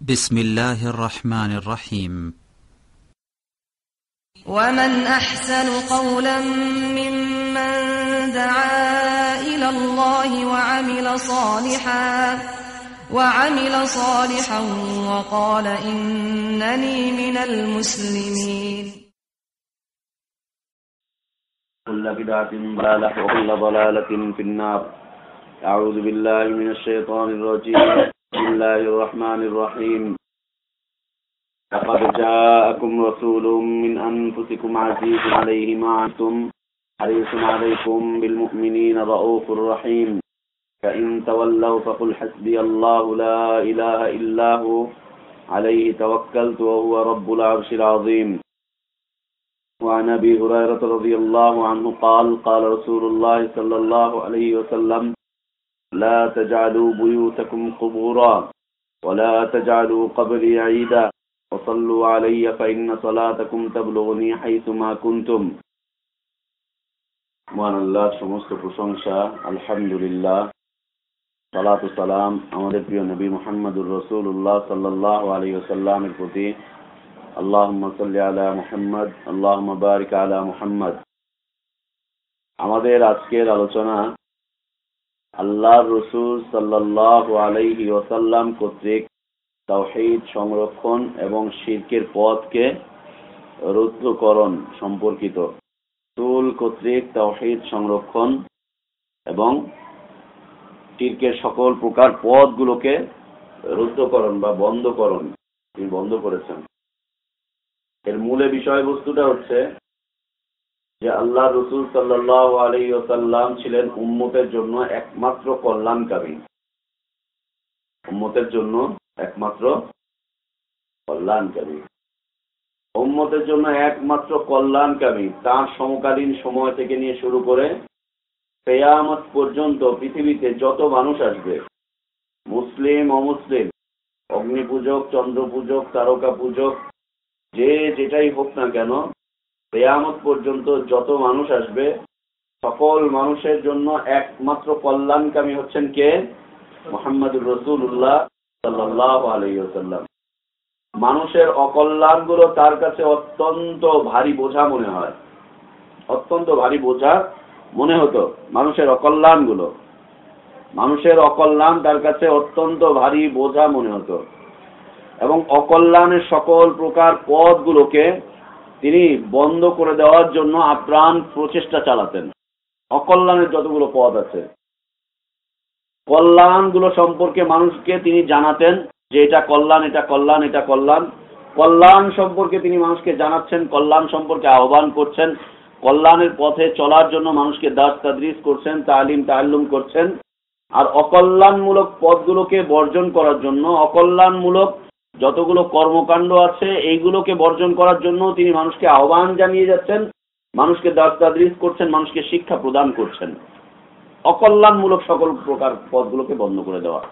بسم الله الرحمن الرحيم. ومن أحسن قولا ممن دعا إلى الله وعمل صالحا وعمل صالحا وقال إنني من المسلمين. كل بدعة ضلالة وكل ضلالة في النار. أعوذ بالله من الشيطان الرجيم. بسم الله الرحمن الرحيم. لقد جاءكم رسول من أنفسكم عزيز عليه ما عنتم حريص عليكم بالمؤمنين رؤوف رحيم. فإن تولوا فقل حسبي الله لا إله إلا هو. عليه توكلت وهو رب العرش العظيم. وعن أبي هريرة رضي الله عنه قال قال رسول الله صلى الله عليه وسلم لا تجعلوا بيوتكم قبورا ولا تجعلوا قبري عيدا وصلوا علي فإن صلاتكم تبلغني حيث ما كنتم মহান আল্লাহর সমস্ত প্রশংসা আলহামদুলিল্লাহ সালাত সালাম আমাদের প্রিয় নবী মোহাম্মদুর রসুল্লাহ সাল্লাহ আলী সাল্লামের প্রতি আল্লাহুম্মা সাল্লি আলা মুহাম্মদ আল্লাহুম্মা বারিক আলা মুহাম্মদ আমাদের আজকের আলোচনা আল্লাহর রসুল সাল্লাল্লাহু আলাইহি ওয়াসাল্লাম কর্তৃক তাওহীদ সংরক্ষণ এবং শিরকের পথকে রুদ্ধকরণ সম্পর্কিত। তুল কর্তৃক তাওহীদ সংরক্ষণ এবং শিরকের সকল প্রকার পথগুলোকে রুদ্ধকরণ বা বন্ধকরণ তিনি বন্ধ করেছেন। এর মূলে বিষয়বস্তুটা হচ্ছে যে আল্লাহ রসুল সাল্লাহ আলী ওসাল্লাম ছিলেন উম্মতের জন্য একমাত্র কল্যাণকামী। উম্মতের জন্য একমাত্র কল্যাণকামী। উম্মতের জন্য একমাত্র কল্যাণকামী। তার সমকালীন সময় থেকে নিয়ে শুরু করে পেয়ামত পর্যন্ত পৃথিবীতে যত মানুষ আসবে, মুসলিম, অমুসলিম অগ্নি পূজক চন্দ্র পূজক তারকা পূজক যে যেটাই হোক না কেন কেয়ামত পর্যন্ত যত মানুষ আসবে, সকল মানুষের জন্য একমাত্র কল্যাণকামী হচ্ছেন কে? মোহাম্মদুর রসুল্লাহ সাল্লাহ আলহ্লাম মানুষের অকল্যাণগুলো তার কাছে অত্যন্ত ভারী বোঝা মনে হয়। অত্যন্ত ভারী বোঝা মনে হতো মানুষের অকল্যাণগুলো মানুষের অকল্যাণ তার কাছে অত্যন্ত ভারী বোঝা মনে হতো। এবং অকল্যাণের সকল প্রকার পদগুলোকে তিনি বন্ধ করে দেওয়ার জন্য আপ্রাণ প্রচেষ্টা চালাতেন। অকল্যাণের যতগুলো পদ আছে। কল্যাণগুলো সম্পর্কে মানুষকে তিনি জানাতেন যে এটা কল্যাণ এটা কল্যাণ এটা কল্যাণ। কল্যাণ সম্পর্কে তিনি মানুষকে জানাচ্ছেন, কল্যাণ সম্পর্কে আহ্বান করছেন। কল্যাণের পথে চলার জন্য মানুষকে দাস তাদরিস করছেন, তালিম, তাল্লুম করছেন। আর অকল্যাণমূলক পদগুলোকে বর্জন করার জন্য অকল্যাণমূলক যতগুলো কর্মকাণ্ড আছে, এইগুলোকে বর্জন করার জন্য তিনি মানুষকে আহ্বান জানিয়ে যাচ্ছেন, মানুষকে দাস তাদরিস করছেন, মানুষকে শিক্ষা প্রদান করছেন। অকল্যাণমূলক সকল প্রকার পদগুলোকে বন্ধ করে দেওয়া।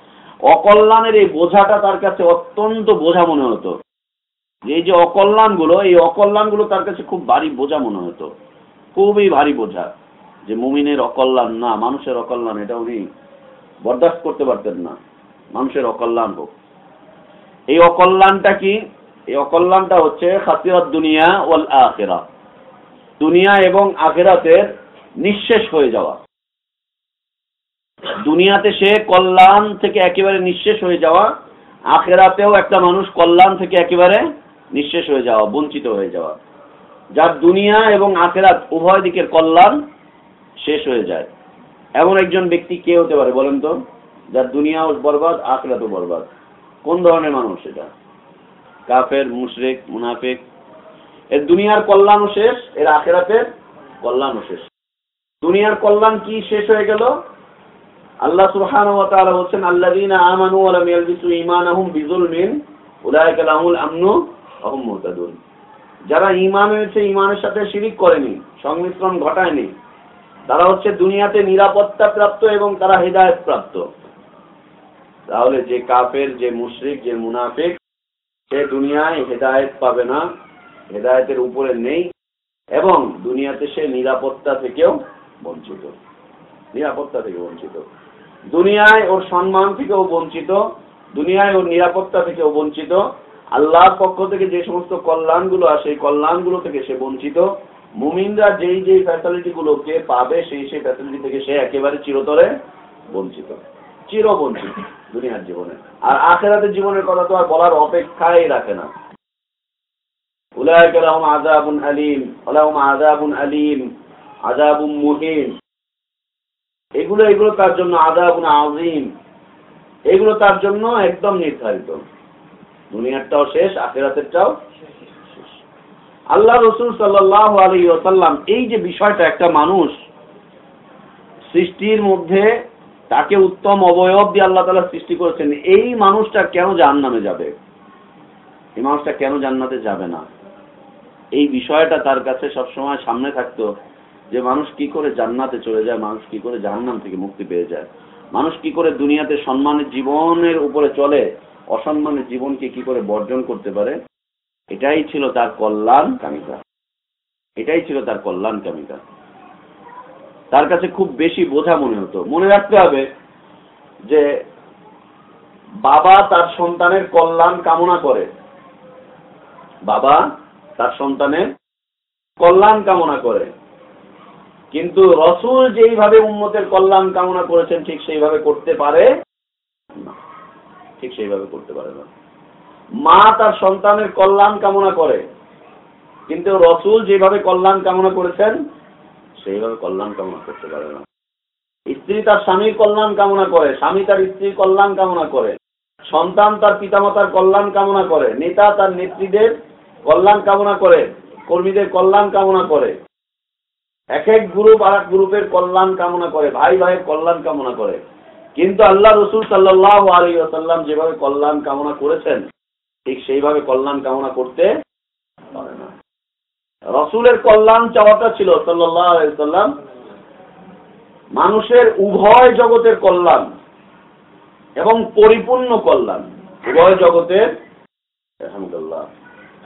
অকল্যাণের এই বোঝাটা তার কাছে অত্যন্ত বোঝা মনে হতো। এই যে অকল্যাণগুলো, এই অকল্যাণগুলো তার কাছে খুব ভারী বোঝা মনে হতো। খুবই ভারী বোঝা যে মুমিনের অকল্যাণ না, মানুষের অকল্যাণ, এটা উনি বরদাস্ত করতে পারতেন না। মানুষের অকল্যাণ হোক। এই অকল্যাণটা কি? এই অকল্যাণটা হচ্ছে খাসিরাত দুনিয়া ওয়াল আখেরা। দুনিয়া এবং আখেরাতের নিঃশেষ হয়ে যাওয়া। দুনিয়াতে সে কল্যাণ থেকে একেবারে নিঃশেষ হয়ে যাওয়া, আখেরাতেও একটা মানুষ কল্যাণ থেকে একেবারে নিঃশেষ হয়ে যাওয়া, বঞ্চিত হয়ে যাওয়া। যার দুনিয়া এবং আখেরাত উভয় দিকের কল্যাণ শেষ হয়ে যায়। এমন একজন ব্যক্তি কে হতে পারে বলেন তো? যার দুনিয়াও বরবাদ, আখেরাতও বরবাদ। কোন ধরনের মানুষ এটা? কাফের, মুশরেক, মুনাফেক। এর দুনিয়ার কল্যাণও শেষ, এর আখেরাতের কল্যাণও শেষ। দুনিয়ার কল্যাণ কি শেষ হয়ে গেল? আল্লাহ সুবহান ওয়া মুহতাদুন। যারা ঈমান এনেছে, ঈমানের সাথে শিরিক করেনি, সংমিশ্রণ ঘটায়নি, তারা হচ্ছে দুনিয়াতে নিরাপত্তা প্রাপ্ত এবং তারা হেদায়েত প্রাপ্ত তাহলে যে কাফের, যে মুশরিক, যে মুনাফিক, সে দুনিয়ায় হেদায়েত পাবে না, হেদায়েতের উপরে নেই, এবং দুনিয়াতে সে নিরাপত্তা থেকেও বঞ্চিত। নিরাপত্তা থেকে বঞ্চিত। দুনিয়ায় ওর সম্মান থেকেও বঞ্চিত, দুনিয়ায় ওর নিরাপত্তা থেকেও বঞ্চিত। আল্লাহর পক্ষ থেকে যে সমস্ত কল্যাণগুলো আসে এই কল্যাণগুলো থেকে সে বঞ্চিত। মুমিনরা যেই যেই ফ্যাসিলিটি গুলোকে পাবে, সেই সেই ফ্যাসিলিটি থেকে সে একেবারে চিরতরে বঞ্চিত। চির বঞ্চিত দুনিয়ার জীবনে। আর আখেরাতের জীবনের কথা তো আর বলার অপেক্ষাই রাখে না। এগুলো তার জন্য একদম নির্ধারিত। দুনিয়ারটাও শেষ আল্লাহ রসুল ওসাল্লাম এই যে বিষয়টা একটা মানুষ সৃষ্টির মধ্যে তাকে উত্তম অবয়ব দিয়ে আল্লাহ তালা সৃষ্টি করেছেন। এই মানুষটা কেন জাহান নামে যাবে? এই মানুষটা কেন জান্নাতে যাবে না? এই বিষয়টা তার কাছে সবসময় সামনে থাকতো যে মানুষ কি করে জান্নাতে চলে যায়, মানুষ কি করে জাহান্নাম থেকে মুক্তি পেয়ে যায়। মানুষ কি করে দুনিয়াতে সম্মানের জীবনের উপরে চলে, অসম্মানের জীবনকে কি করে বর্জন করতে পারে? এটাই ছিল তার কল্যাণ কামিকা এটাই ছিল তার কল্যাণ কামিকা তার কাছে খুব বেশি বোঝা মনে হতো। মনে রাখতে হবে যে বাবা তার সন্তানের কল্যাণ কামনা করে। বাবা তার সন্তানের কল্যাণ কামনা করে। কিন্তু রসুল যেইভাবে উম্মতের কল্যাণ কামনা করেছেন, ঠিক সেইভাবে করতে পারে ঠিক সেইভাবে করতে পারে না। মা তার সন্তানের কল্যাণ কামনা করে। কিন্তু রসুল যেভাবে কল্যাণ কামনা করেছেন সেইভাবে কল্যাণ কামনা করতে পারে না স্ত্রী তার স্বামীর কল্যাণ কামনা করে স্বামী তার স্ত্রীর কল্যাণ কামনা করে সন্তান তার পিতামাতার কল্যাণ কামনা করে নেতা তার নেত্রীদের কল্যাণ কামনা করে কর্মীদের কল্যাণ কামনা করে এক এক গ্রুপ আর এক গ্রুপের কল্যাণ কামনা করে ভাই ভাইয়ের কল্যাণ কামনা করে কিন্তু আল্লাহ রসুল সাল্লাহ আলী আসাল্লাম যেভাবে কল্যাণ কামনা করেছেন ঠিক সেইভাবে কল্যাণ কামনা করতে রসুলের কল্যাণ চাওয়াটা ছিল সাল্লাম। মানুষের উভয় জগতের কল্যাণ এবং পরিপূর্ণ কল্যাণ। উভয় জগতের আলহামদুল্লাহ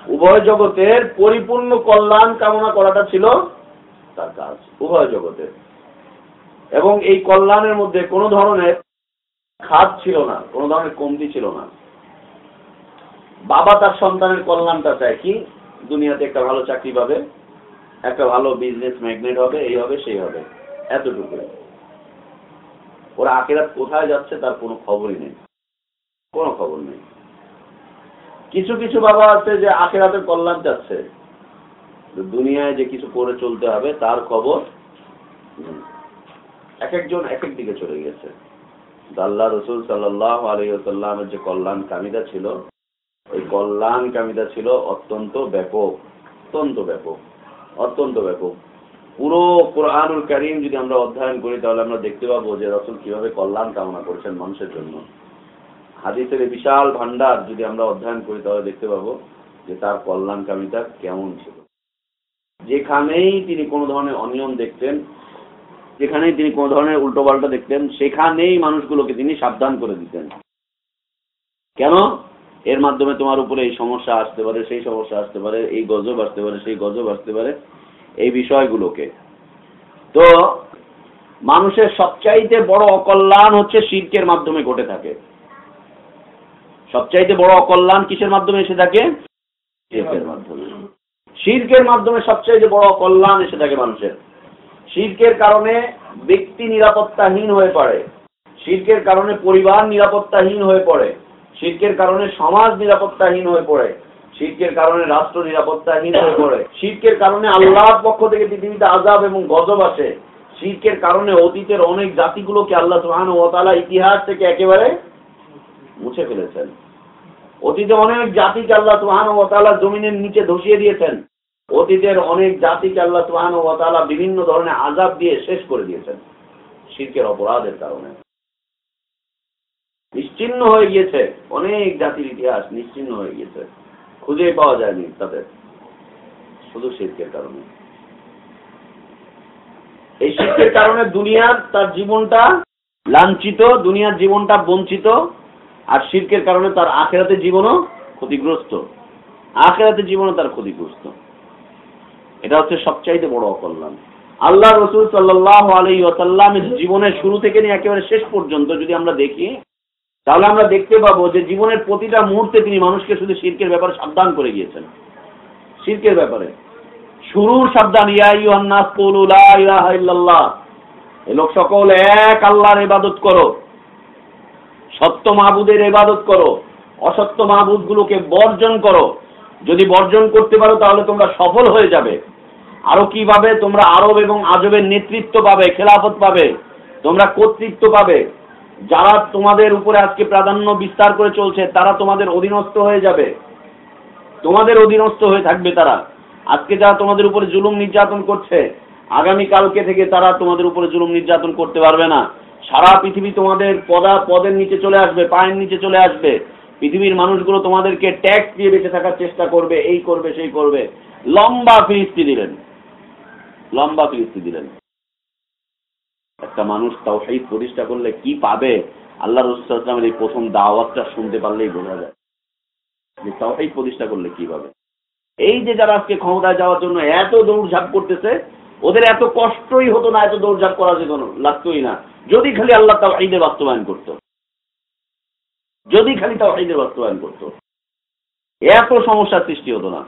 উভয় জগতের পরিপূর্ণ কল্যাণ কামনা করাটা ছিল তার কাজ, উভয় জগতের। এবং এই কল্যাণের মধ্যে কোনো ধরনের খাত ছিল না, কোনো ধরনের কমতি ছিল না। বাবা তার সন্তানের কল্যাণটা চায় কি? দুনিয়াতে একটা ভালো চাকরি পাবে, একটা ভালো বিজনেস ম্যাগনেট হবে, এই হবে, সেই হবে, এতটুকু। ওরা আখেরাত কোথায় যাচ্ছে তার কোনো খবরই নেই। কোনো খবর নেই। কিছু কিছু বাবা আছে যে আখেরাতের কল্যাণ চাচ্ছে। দুনিয়ায় যে কিছু করে চলতে হবে, তার খবর এক একজন এক এক দিকে চলে গেছে। আল্লাহ রসুল সাল্লাহ আলহিসাল্লামের যে কল্যাণ কামিদা ছিল ওই কল্যাণ কামিদা ছিল অত্যন্ত ব্যাপক অত্যন্ত ব্যাপক অত্যন্ত ব্যাপক। পুরো কোরআনুল করিম যদি আমরা অধ্যয়ন করি, তাহলে আমরা দেখতে পাবো যে রসুল কীভাবে কল্যাণ কামনা করেছেন মানুষের জন্য। হাদিসের বিশাল ভান্ডার যদি আমরা অধ্যয়ন করি, তাহলে দেখতে পাবো যে তার কল্যাণ কামিতা কেমন ছিল। যেখানেই তিনি কোনো ধরনের অনিয়ম দেখতেন, যেখানেই তিনি কোনো ধরনের উল্টোপাল্টা দেখতেন, সেখানেই মানুষগুলোকে তিনি সাবধান করে দিতেন। কেন? এর মাধ্যমে তোমার উপরে এই সমস্যা আসতে পারে, সেই সমস্যা আসতে পারে, এই গজব আসতে পারে, সেই গজব আসতে পারে, এই বিষয়গুলোকে। তো মানুষের সবচাইতে বড় অকল্যাণ হচ্ছে শিল্পের মাধ্যমে ঘটে থাকে। সবচাইতে বড় অকল্যাণ কিসের মাধ্যমে এসে থাকে? শিল্পের মাধ্যমে। শিল্পের মাধ্যমে সবচাইতে বড় কল্যাণ এসে থাকে মানুষের। শিল্পের কারণে ব্যক্তি নিরাপত্তাহীন হয়ে পড়ে। শিল্পের কারণে পরিবার নিরাপত্তাহীন হয়ে পড়ে। শিল্পের কারণে সমাজ নিরাপত্তাহীন হয়ে পড়ে। শিল্পের কারণে রাষ্ট্র নিরাপত্তাহীন হয়ে পড়ে। শিল্পের কারণে আল্লাহর পক্ষ থেকে পৃথিবীতে আজাব এবং গজব আসে। শিল্পের কারণে অতীতের অনেক জাতিগুলোকে আল্লাহ সুহান ও তালা ইতিহাস থেকে একেবারে মুছে ফেলেছেন। অতীতে অনেক জাতিকে আল্লাহ সুহান ও তালা জমিনের নিচে ধসিয়ে দিয়েছেন। অতীতের অনেক জাতিকে আল্লাহ সুহান ও তালা বিভিন্ন ধরনের আজাব দিয়ে শেষ করে দিয়েছেন। শিল্পের অপরাধের কারণে। নিশ্চিন্ন হয়ে গিয়েছে। অনেক জাতির ইতিহাস নিশ্চিন্ন হয়ে গিয়েছে। খুঁজে পাওয়া যায়নি তাদের। শুধু শিল্পের কারণে। এই শিল্পের কারণে দুনিয়ার তার জীবনটা লাঞ্ছিত, দুনিয়ার জীবনটা বঞ্চিত, আর শিল্পের কারণে তার আখেরাতের জীবনও ক্ষতিগ্রস্ত। আখেরাতে জীবনও তার ক্ষতিগ্রস্ত। এটা হচ্ছে সবচাইতে বড় অকল্যাণ। আল্লাহ রসুল সাল্লাহ আলী ওসাল্লামের জীবনের শুরু থেকে নিয়ে একেবারে শেষ পর্যন্ত যদি আমরা দেখি তাহলে আমরা দেখতে পাবো যে জীবনের প্রতিটা মুহূর্তে তিনি মানুষকে শুধু শির্কের ব্যাপারে সাবধান করে গিয়েছেন। শির্কের ব্যাপারে। শুরুর সাবধান লোক সকল এক আল্লাহর ইবাদত করো। সত্য মাহবুদের ইবাদত করো। অসত্য মাহবুদ গুলোকে বর্জন করো। যদি বর্জন করতে পারো তাহলে তোমরা সফল হয়ে যাবে। আরও কি পাবে? তোমরা আরব এবং আজবের নেতৃত্ব পাবে, খেলাফত পাবে। তোমরা কর্তৃত্ব পাবে। যারা তোমাদের উপরে আজকে প্রাধান্য বিস্তার করে চলছে, তারা তোমাদের অধীনস্থ হয়ে যাবে। তোমাদের অধীনস্থ হয়ে থাকবে তারা। আজকে যারা তোমাদের উপরে জুলুম নির্যাতন করছে আগামী কালকে থেকে তারা তোমাদের উপরে জুলুম নির্যাতন করতে পারবে না। সারা পৃথিবী তোমাদের পদা পদের নিচে চলে আসবে, পায়ের নিচে চলে আসবে। পৃথিবীর মানুষগুলো তোমাদেরকে ট্যাক্স দিয়ে বেঁচে থাকার চেষ্টা করবে, এই করবে, সেই করবে। লম্বা ফিরিস্তি দিলেন। লম্বা ফিরিস্তি দিলেন। একটা মানুষ তাও সেই প্রতিষ্ঠা করলে কি পাবে? আল্লাহ রসুলামের এই প্রথম দাওয়াতটা শুনতে পারলেই বোঝা যায় যে এই প্রতিষ্ঠা করলে কি পাবে। এই যে যারা আজকে ক্ষমতায় যাওয়ার জন্য এত দৌড়ঝাঁপ করতেছে, ওদের এত কষ্টই হতো না, এত দৌড়ঝাঁপ করা যেত লাগতোই না। যদি খালি আল্লাহ তাও ঈদের বাস্তবায়ন করত। যদি খালি তাও ঈদের বাস্তবায়ন করত। এত সমস্যার সৃষ্টি হতো না।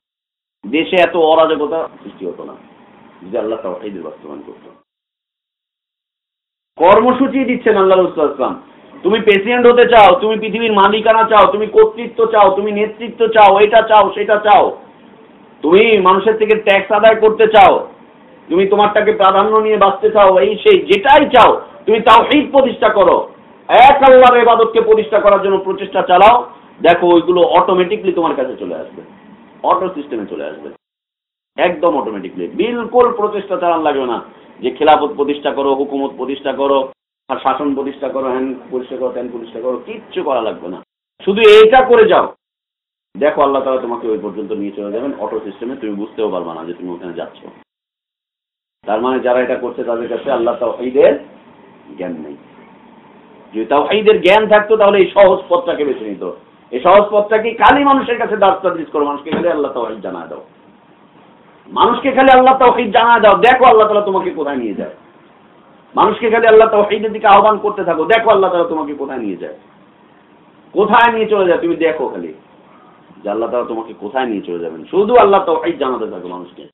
দেশে এত অরাজকতা সৃষ্টি হতো না যদি আল্লাহ তাও ঈদের বাস্তবায়ন করত। কর্মসূচি দিচ্ছেন আল্লাহ রসুলাম তুমি প্রেসিডেন্ট হতে চাও, তুমি পৃথিবীর মালিকানা চাও, তুমি কর্তৃত্ব চাও, তুমি নেতৃত্ব চাও, এটা চাও, সেটা চাও। তুমি মানুষের থেকে ট্যাক্স আদায় করতে চাও, তুমি তোমারটাকে প্রাধান্য নিয়ে বাঁচতে চাও, এই সেই যেটাই চাও, তুমি তাও ঈদ প্রতিষ্ঠা করো। এক আল্লাহর এবাদতকে প্রতিষ্ঠা করার জন্য প্রচেষ্টা চালাও, দেখো ওইগুলো অটোমেটিকলি তোমার কাছে চলে আসবে। অটো সিস্টেমে চলে আসবে। একদম অটোমেটিকলি বিলকুল প্রচেষ্টা চালান লাগবে না। যে খেলাফত প্রতিষ্ঠা করো, হুকুমত প্রতিষ্ঠা করো, আর শাসন প্রতিষ্ঠা করো, হ্যান প্রতিষ্ঠা করো, ত্যান প্রতিষ্ঠা করো, কিচ্ছু করা লাগবে না। শুধু এইটা করে যাও। দেখো আল্লাহ তালা তোমাকে ওই পর্যন্ত নিয়ে চলে যাবেন অটো সিস্টেমে তুমি বুঝতেও পারবা না যে তুমি ওখানে যাচ্ছ। তার মানে যারা এটা করছে তাদের কাছে আল্লাহ তাওহিদের জ্ঞান নেই। যদি তাওহিদের জ্ঞান থাকতো তাহলে এই সহজ পথটাকে বেছে নিত। এই সহজ পথটাকে খালি মানুষের কাছে দাস্তাদিস করো মানুষকে খালি আল্লাহ তাওহিদ জানা দাও। মানুষকে খালি আল্লাহ তাওহিদ জানা দাও। দেখো আল্লাহ তালা তোমাকে কোথায় নিয়ে যায়। মানুষকে খালি আল্লাহ তাওহিদের দিকে আহ্বান করতে থাকো। দেখো আল্লাহ তালা তোমাকে কোথায় নিয়ে যায়। কোথায় নিয়ে চলে যায়? তুমি দেখো খালি যে আল্লাহ তালা তোমাকে কোথায় নিয়ে চলে যাবেন। শুধু আল্লাহ তাওহিদ জানাতে থাকো মানুষকে।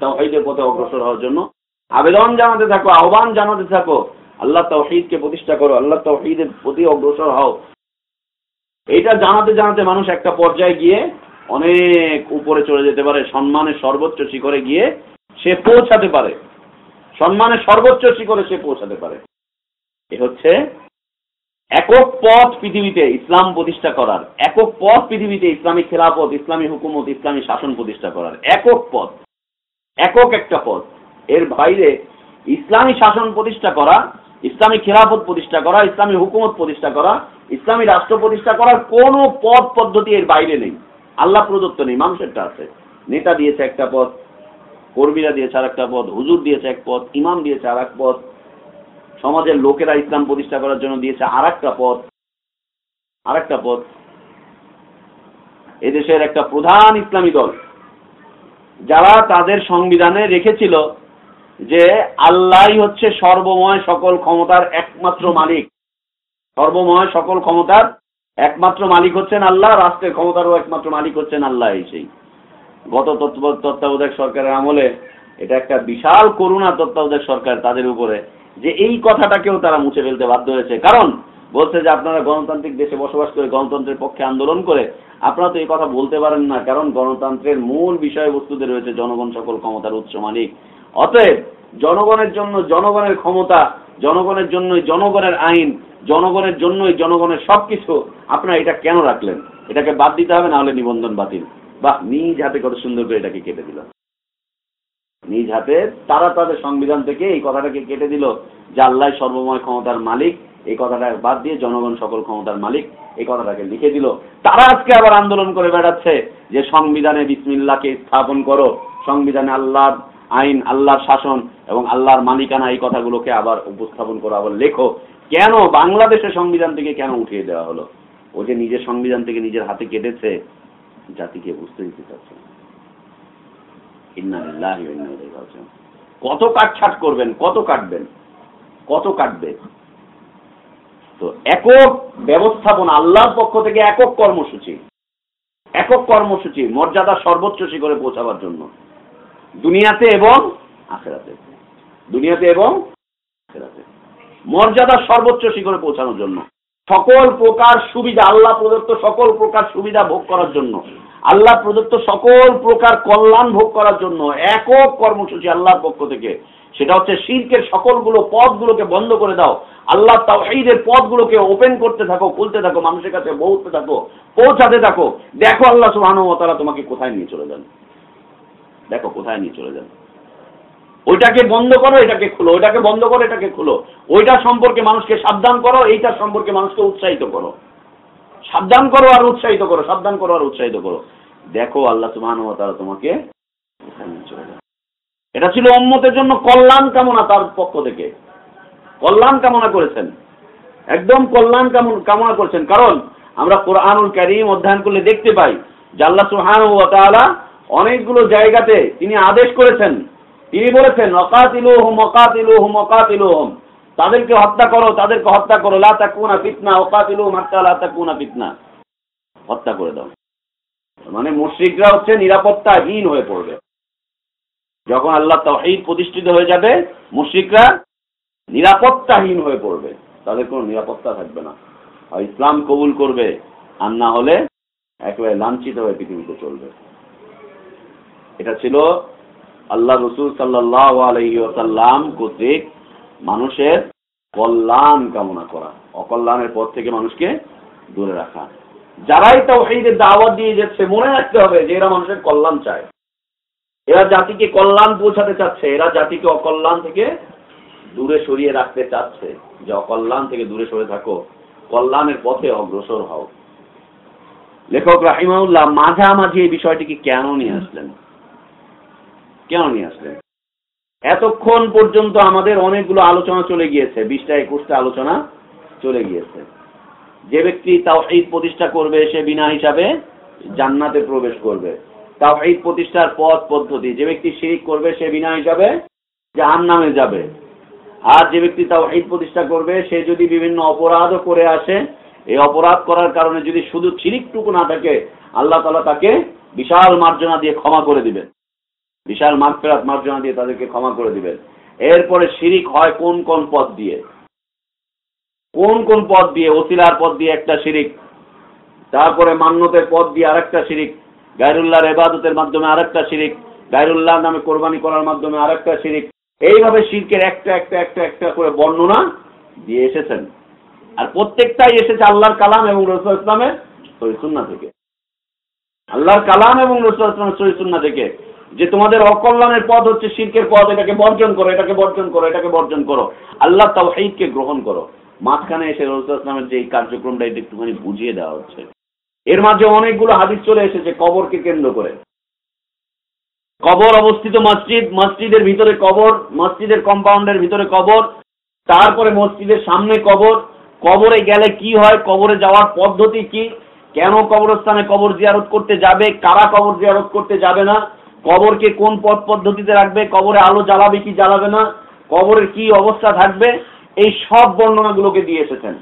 তাওহিদের পথে অগ্রসর হওয়ার জন্য আবেদন জানাতে থাকো, আহ্বান জানাতে থাকো। আল্লাহ তাওহিদকে প্রতিষ্ঠা করো। আল্লাহ তাওহিদের প্রতি অগ্রসর হও। এইটা জানাতে জানাতে মানুষ একটা পর্যায়ে গিয়ে অনেক উপরে চলে যেতে পারে, সম্মানের সর্বোচ্চ শিখরে গিয়ে সে পৌঁছাতে পারে। সম্মানের সর্বোচ্চ শিখরে সে পৌঁছাতে পারে। এ হচ্ছে একক পথ পৃথিবীতে ইসলাম প্রতিষ্ঠা করার। একক পথ পৃথিবীতে ইসলামী খেলাপথ ইসলামী হুকুমত, ইসলামী শাসন প্রতিষ্ঠা করার। একক পথ, একক একটা পথ। এর বাইরে ইসলামী শাসন প্রতিষ্ঠা করা, ইসলামী খেলাফত প্রতিষ্ঠা করা, ইসলামী হুকুমত প্রতিষ্ঠা করা, ইসলামী রাষ্ট্র প্রতিষ্ঠা করার কোনো পথ পদ্ধতি এর বাইরে নেই। আল্লাহ প্রদত্ত নেই মানুষেরটা আছে। নেতা দিয়েছে একটা পথ কর্মীরা দিয়েছে আর একটা পথ হুজুর দিয়েছে এক পথ ইমাম দিয়েছে আর এক পথ সমাজের লোকেরা ইসলাম প্রতিষ্ঠা করার জন্য দিয়েছে আর একটা পথ আর একটা পথ এদেশের একটা প্রধান ইসলামী দল, যারা তাদের সংবিধানে রেখেছিল যে আল্লাহ হচ্ছে সর্বময় সকল ক্ষমতার একমাত্র মালিক। সর্বময় সকল ক্ষমতার একমাত্র মালিক হচ্ছেন আল্লাহ, রাষ্ট্রের ক্ষমতারও একমাত্র মালিক হচ্ছেন আল্লাহ সেই। গত তত্ত্বাবধায়ক সরকারের আমলে এটা একটা বিশাল করুণা তত্ত্বাবধায়ক সরকার তাদের উপরে যে এই কথাটাকেও তারা মুছে ফেলতে বাধ্য হয়েছে। কারণ বলছে যে আপনারা গণতান্ত্রিক দেশে বসবাস করে গণতন্ত্রের পক্ষে আন্দোলন করে আপনারা তো এই কথা বলতে পারেন না, কারণ গণতন্ত্রের মূল বিষয়বস্তুতে রয়েছে জনগণ সকল ক্ষমতার উৎস মালিক। অতএব জনগণের জন্য জনগণের ক্ষমতা জনগণের জন্যই জনগণের আইন, জনগণের জন্যই জনগণের সবকিছু, আপনারা এটা কেন রাখলেন? এটাকে বাদ দিতে হবে না হলে নিবন্ধন বাতিল। বাহ, নিজ হাতে কত সুন্দর করে এটাকে কেটে দিল। নিজ হাতে তারা তাদের সংবিধান থেকে এই কথাটাকে কেটে দিল যে আল্লাহ সর্বময় ক্ষমতার মালিক। এই কথাটা বাদ দিয়ে জনগণ সকল ক্ষমতার মালিক এই কথাটাকে লিখে দিল। তারা আজকে আবার আন্দোলন করে বেড়াচ্ছে যে সংবিধানে বিসমিল্লাকে স্থাপন করো। সংবিধানে আল্লাহর আইন, আল্লাহর শাসন এবং আল্লাহর মালিকানা এই কথাগুলোকে আবার উপস্থাপন করো আবার লেখো, কেন বাংলাদেশের সংবিধান থেকে কেন উঠিয়ে দেওয়া হলো? ও যে নিজের সংবিধান থেকে নিজের হাতে কেটেছে, জাতিকে বুঝতে দিতে চাচ্ছে কত কাটছাট করবেন, কত কাটবেন, কত কাটবে? তো একক ব্যবস্থাপনা, আল্লাহর পক্ষ থেকে একক কর্মসূচি একক কর্মসূচি, মর্যাদা সর্বোচ্চ শিখরে পৌঁছাবার জন্য। দুনিয়াতে এবং আখেরাতে। দুনিয়াতে এবং আখেরাতে। মর্যাদা সর্বোচ্চ শিখরে পৌঁছানোর জন্য। সকল প্রকার সুবিধা, আল্লাহ প্রদত্ত সকল প্রকার সুবিধা ভোগ করার জন্য। আল্লাহ প্রদত্ত সকল প্রকার কল্যাণ ভোগ করার জন্য একক কর্মসূচি আল্লাহর পক্ষ থেকে। সেটা হচ্ছে শিল্পের সকলগুলো পথগুলোকে বন্ধ করে দাও। আল্লাহ তাও তাওহীদের পথগুলোকে ওপেন করতে থাকো, খুলতে থাকো, মানুষের কাছে বলতে থাকো, পৌঁছাতে থাকো। দেখো আল্লাহ সুবহানাহু ওয়া তোমাকে কোথায় নিয়ে চলে যান। দেখো, কোথায় নিয়ে চলে যাবে? ওইটাকে বন্ধ করো, এটাকে খুলো, ওইটাকে বন্ধ করো, এটাকে খুলো। ওইটা সম্পর্কে মানুষকে সাবধান করো এইটার সম্পর্কে মানুষকে উৎসাহিত করো। সাবধান করো আর উৎসাহিত করো, সাবধান করো আর উৎসাহিত করো। দেখো, আল্লাহ সুবহানাহু ওয়া তাআলা তোমাকে এটা ছিল উম্মতের জন্য কল্যাণ কামনা তার পক্ষ থেকে। কল্যাণ কামনা করেছেন। একদম কল্যাণ কামন- কামনা করেছেন। কারণ আমরা কোরআনুল কারীম অধ্যয়ন করলে দেখতে পাই যে আল্লাহ তাআলা অনেকগুলো জায়গাতে তিনি আদেশ করেছেন। তিনি বলেছেন তাদেরকে হত্যা করো, তাদেরকে হত্যা করো। লা তাকুনা ফিতনা অকাতিলুহুম হাত্তা লা তাকুনা ফিতনা। হত্যা করে দাও। মানে মুশরিকরা হচ্ছে নিরাপত্তাহীন হয়ে পড়বে। যখন আল্লাহ তাওহীদ প্রতিষ্ঠিত হয়ে যাবে, মুশরিকরা নিরাপত্তাহীন হয়ে পড়বে। তাদের কোনো নিরাপত্তা থাকবে না। আর ইসলাম কবুল করবে, আর না হলে একেবারে লাঞ্ছিত হয়ে পৃথিবীতে চলবে। এটা ছিল আল্লাহ রসুল সাল্লাহ আলহিসাল্লাম কর্তৃক মানুষের কল্যাণ কামনা করা, অকল্যাণের পথ থেকে মানুষকে দূরে রাখা। যারাই তাওহীদের দাওয়াত দিয়ে যাচ্ছে, মনে রাখতে হবে যে এরা মানুষের কল্যাণ চায়। এরা জাতিকে কল্যাণ পৌঁছাতে চাচ্ছে, এরা জাতিকে অকল্যাণ থেকে দূরে সরিয়ে রাখতে চাচ্ছে। যে অকল্যাণ থেকে দূরে সরে থাকো, কল্যাণের পথে অগ্রসর হও। লেখক রাহিমাউল্লাহ মাঝামাঝি এই বিষয়টিকে কেন নিয়ে আসলেন? কেন নিয়ে আসলেন? এতক্ষণ পর্যন্ত আমাদের অনেকগুলো আলোচনা চলে গিয়েছে, বিশটা একুশটা আলোচনা চলে গিয়েছে। যে ব্যক্তি তাও প্রতিষ্ঠা করবে, সে বিনা হিসাবে জান্নাতে প্রবেশ করবে। তাও প্রতিষ্ঠার পথ পদ্ধতি, যে ব্যক্তি শিরিক করবে, সে বিনা হিসাবে জাহান নামে যাবে। আর যে ব্যক্তি তাও প্রতিষ্ঠা করবে, সে যদি বিভিন্ন অপরাধও করে আসে, এই অপরাধ করার কারণে যদি শুধু শিরিকটুকু না থাকে, আল্লাহ তালা তাকে বিশাল মার্জনা দিয়ে ক্ষমা করে দিবেন। বিশাল মাগফেরাত মার্জনা দিয়ে তাদেরকে ক্ষমা করে দিবেন। এরপরে শিরিক হয় কোন কোন পথ দিয়ে? কোন কোন পথ দিয়ে? ওসিলার পথ দিয়ে একটা শিরিক, তারপরে মান্যতের পথ দিয়ে আরেকটা শিরিক, গায়রুল্লাহর এবাদতের মাধ্যমে আরেকটা শিরিক, গায়রুল্লাহ নামে কোরবানি করার মাধ্যমে আরেকটা শিরিক। এইভাবে শিরকের একটা একটা একটা একটা করে বর্ণনা দিয়ে এসেছেন। আর প্রত্যেকটাই এসেছে আল্লাহর কালাম এবং রসুল ইসলামের সহিসুন্না থেকে। আল্লাহর কালাম এবং রসুল ইসলামের সহিসুন্না থেকে। যে তোমাদের অকল্যাণের পথ হচ্ছে শিরকের পথ, এটাকে বর্জন করো, এটাকে বর্জন করো, এটাকে বর্জন করো। আল্লাহ তাওহীদকে গ্রহণ করো। মাঝখানে এসে রসুল ইসলামের যে কার্যক্রমটা এটা একটুখানি বুঝিয়ে দেওয়া হচ্ছে। এর মাঝে অনেকগুলো হাদিস চলে এসেছে কবরকে কেন্দ্র করে। কবর অবস্থিত মসজিদ, মসজিদের ভিতরে কবর, মসজিদের কম্পাউন্ডের ভিতরে কবর, তারপরে মসজিদের সামনে কবর। কবরে গেলে কি হয়? কবরে যাওয়ার পদ্ধতি কি? কেন কবরস্থানে কবর জিয়ারত করতে যাবে? কারা কবর জিয়ারত করতে যাবে না? কবরকে কোন পথ পদ্ধতিতে রাখবে, কবরে আলো জ্বালাবে কি জ্বালাবে না, কবরের কি অবস্থা থাকবে, এই সব বর্ণনাগুলোকে দিয়ে এসেছেন।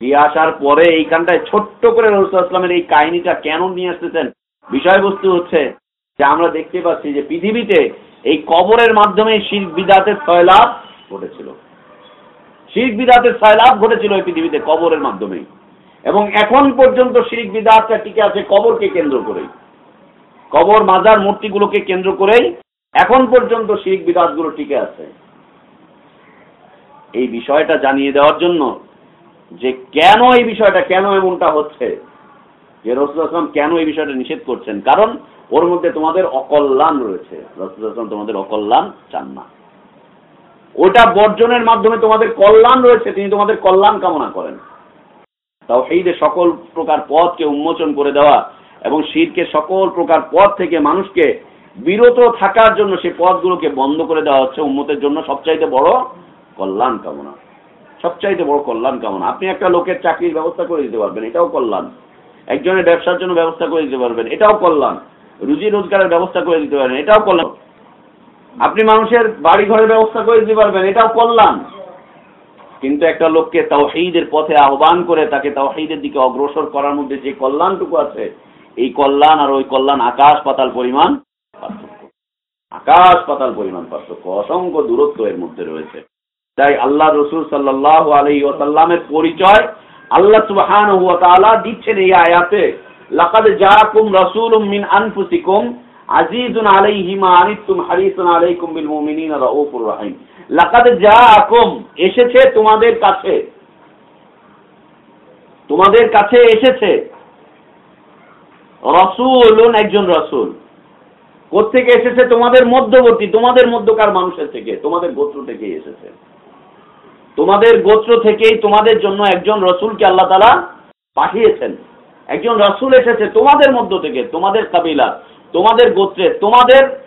দিয়ে আসার পরে এইখানটায় ছোট্ট করে রসুল আসলামের এই কাহিনীটা কেন নিয়ে আসতেছেন বিষয়বস্তু হচ্ছে যে আমরা দেখতে পাচ্ছি যে পৃথিবীতে এই কবরের মাধ্যমে শির বিদাতের সয়লাভ ঘটেছিল। শির বিদাতের সয়লাভ ঘটেছিল এই পৃথিবীতে কবরের মাধ্যমেই। এবং এখন পর্যন্ত শিরিক বিদাতটা টিকে আছে কবরকে কেন্দ্র করেই। কবর, মাজার, মূর্তিগুলোকে কেন্দ্র করেই এখন পর্যন্ত শিরিক বিদাতগুলো টিকে আছে। এই বিষয়টা জানিয়ে দেওয়ার জন্য যে কেন এই বিষয়টা, কেন এমনটা হচ্ছে, যে রসুল আসলাম কেন এই বিষয়টা নিষেধ করছেন, কারণ ওর মধ্যে তোমাদের অকল্যাণ রয়েছে। রসুল আসলাম তোমাদের অকল্যাণ চান না। ওটা বর্জনের মাধ্যমে তোমাদের কল্যাণ রয়েছে, তিনি তোমাদের কল্যাণ কামনা করেন। তাও এই যে সকল প্রকার পথকে উন্মোচন করে দেওয়া এবং শিরকে সকল প্রকার পথ থেকে মানুষকে বিরত থাকার জন্য সেই পথগুলোকে বন্ধ করে দেওয়া হচ্ছে উন্মতের জন্য সবচাইতে বড় কল্যাণ কামনা। সবচাইতে বড় কল্যাণ কামনা। আপনি একটা লোকের চাকরির ব্যবস্থা করে দিতে পারবেন, এটাও কল্যাণ। একজনের ব্যবসার জন্য ব্যবস্থা করে দিতে পারবেন, এটাও কল্যাণ। রুজি রোজগারের ব্যবস্থা করে দিতে পারবেন, এটাও কল্যাণ। আপনি মানুষের বাড়ি ঘরের ব্যবস্থা করে দিতে পারবেন, এটাও কল্যাণ। কিন্তু একটা লোককে তাওহীদের পথে আহ্বান করে তাকে তাওহীদের দিকে অগ্রসর করার মধ্যে যে কল্যাণটুকু আছে এই কল্যাণ আর ওই কল্যাণ আকাশ পাতাল পরিমাণ আকাশ পাতাল পরিমাণ পার্থক্য, অসংখ্য দূরত্ব এর মধ্যে রয়েছে। তাই আল্লাহ রসুল সাল্লাহ আলাই ওসাল্লামের পরিচয় আল্লাহ সুবহান হুয়া দিচ্ছেন এই আয়াতে, লাকাদ মিন আনফুসিকুম আজিজুন আলাইহি আনিতুম হারিসুন আলাইকুম বিল মুমিনিনা রাউফুর রহিম। লাকাদ জাআকুম, এসেছে তোমাদের কাছে। তোমাদের কাছে এসেছে। রসুলুন, একজন রসুল। কোথেকে এসেছে? তোমাদের মধ্যবর্তী, তোমাদের মধ্যকার মানুষের থেকে, তোমাদের গোত্র থেকেই এসেছে। তোমাদের গোত্র থেকেই তোমাদের জন্য একজন রসুলকে আল্লাহ তালা পাঠিয়েছেন। একজন রসুল এসেছে তোমাদের মধ্য থেকে, তোমাদের কাবিলা, তোমাদের গোত্রে, তোমাদের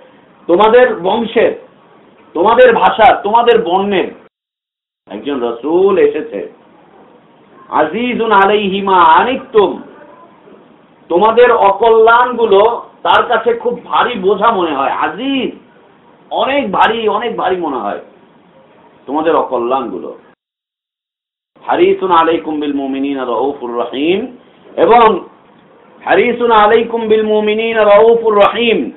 তোমাদের বংশের, তোমাদের ভাষা, তোমাদের বর্ণের একজন রসুল এসেছে। আজিজুন আলাইহিমা আনিতুম তোমাদের অকল্যাণগুলো তার কাছে খুব ভারী বোঝা মনে হয়। আজিজ, অনেক ভারী অনেক ভারী মনে হয় তোমাদের অকল্যাণগুলো। হারিসুন আলাইকুম বিল মুমিনিন রউফুর রহিম এবং হারিসুন আলাইকুম বিল মুমিনিন রউফুর রহিম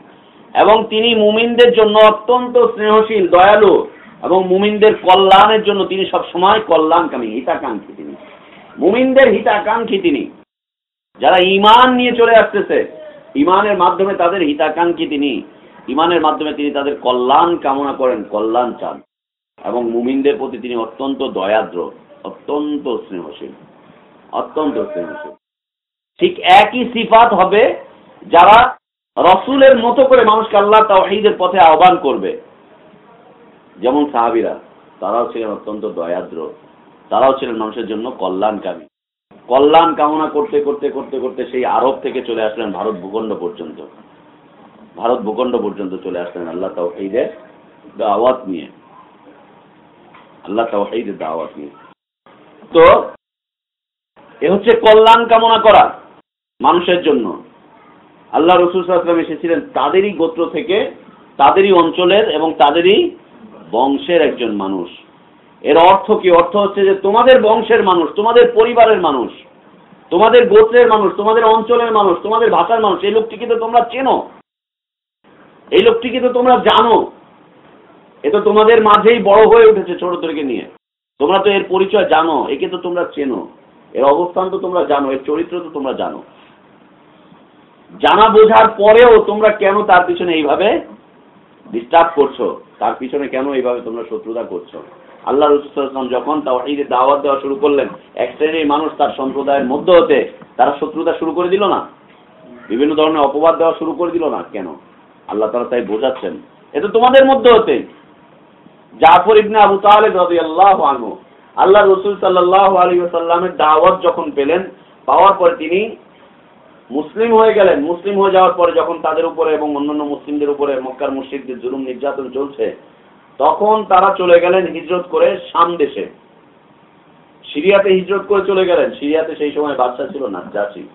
এবং তিনি মুমিনদের জন্য অত্যন্ত স্নেহশীল, দয়ালু এবং মুমিনদের কল্যাণের জন্য তিনি সব সময় কল্যাণকামী, হিতাকাঙ্ক্ষী তিনি। মুমিনদের হিতাকাঙ্ক্ষী তিনি। যারা ইমান নিয়ে চলে আসতেছে ইমানের মাধ্যমে তাদের হিতাকাঙ্ক্ষী তিনি। ইমানের মাধ্যমে তিনি তাদের কল্যাণ কামনা করেন, কল্যাণ চান। এবং মুমিনদের প্রতি তিনি অত্যন্ত দয়াদ্র, অত্যন্ত স্নেহশীল অত্যন্ত স্নেহশীল। ঠিক একই সিফাত হবে যারা রসুলের মতো করে মানুষকে আল্লাহ তাওহীদের পথে আহ্বান করবে। যেমন সাহাবিরা, তারাও ছিলেন অত্যন্ত দয়াদ্র, তারাও ছিলেন মানুষের জন্য কল্যাণকামী। কল্যাণ কামনা করতে করতে করতে করতে সেই আরব থেকে চলে আসলেন ভারত ভূখণ্ড পর্যন্ত। ভারত ভূখণ্ড পর্যন্ত চলে আসলেন আল্লাহ তাও তাওহীদের দাওয়াত নিয়ে। আল্লাহ তাও তাওহীদের দাওয়াত নিয়ে। তো এ হচ্ছে কল্যাণ কামনা করা মানুষের জন্য। আল্লাহ রসুল সাল্লাম এসেছিলেন তাদেরই গোত্র থেকে, তাদেরই অঞ্চলের এবং তাদেরই বংশের একজন মানুষ। এর অর্থ কি? অর্থ হচ্ছে যে তোমাদের বংশের মানুষ, তোমাদের পরিবারের মানুষ, তোমাদের গোত্রের মানুষ, তোমাদের অঞ্চলের মানুষ, তোমাদের ভাষার মানুষ, এই লোকটিকে তো তোমরা চেনো। এই লোকটিকে তো তোমরা জানো। এ তো তোমাদের মাঝেই বড় হয়ে উঠেছে ছোট থেকে নিয়ে। তোমরা তো এর পরিচয় জানো, একে তো তোমরা চেনো। এর অবস্থান তো তোমরা জানো, এর চরিত্র তো তোমরা জানো। জানা বোঝার পরেও তোমরা কেন তার পিছনে এইভাবে ডিস্টার্ব করছ? তার পিছনে কেন এইভাবে তোমরা শত্রুতা করছ? আল্লাহ রসুলাম যখন তাওহীদে দাওয়াত দেওয়া শুরু করলেন, এক শ্রেণির মানুষ তার সম্প্রদায়ের মধ্য হতে তারা শত্রুতা শুরু করে দিল না? বিভিন্ন ধরনের অপবাদ দেওয়া শুরু করে দিল না? কেন? আল্লাহ তারা তাই বোঝাচ্ছেন। এ তো তোমাদের মধ্যে হতে। জাফর ইবনে আবু তালেব রাদিয়াল্লাহু আনহু, আল্লাহ রসুল সাল্লাল্লাহু আলাইহি ওয়াসাল্লামের দাওয়াত যখন পেলেন, পাওয়ার পরে তিনি মুসলিম হয়ে গেলেন। মুসলিম হয়ে যাওয়ার পরে যখন তাদের উপরে এবং অন্যান্য মুসলিমদের উপরে মক্কার মুশরিকদের জুলুম, নির্যাতন চলছে তখন তারা চলে গেলেন হিজরত করে শাম দেশে। সিরিয়াতে হিজরত করে চলে গেলেন। সিরিয়াতে সেই সময় বাদশা ছিল নাজ্জাসি।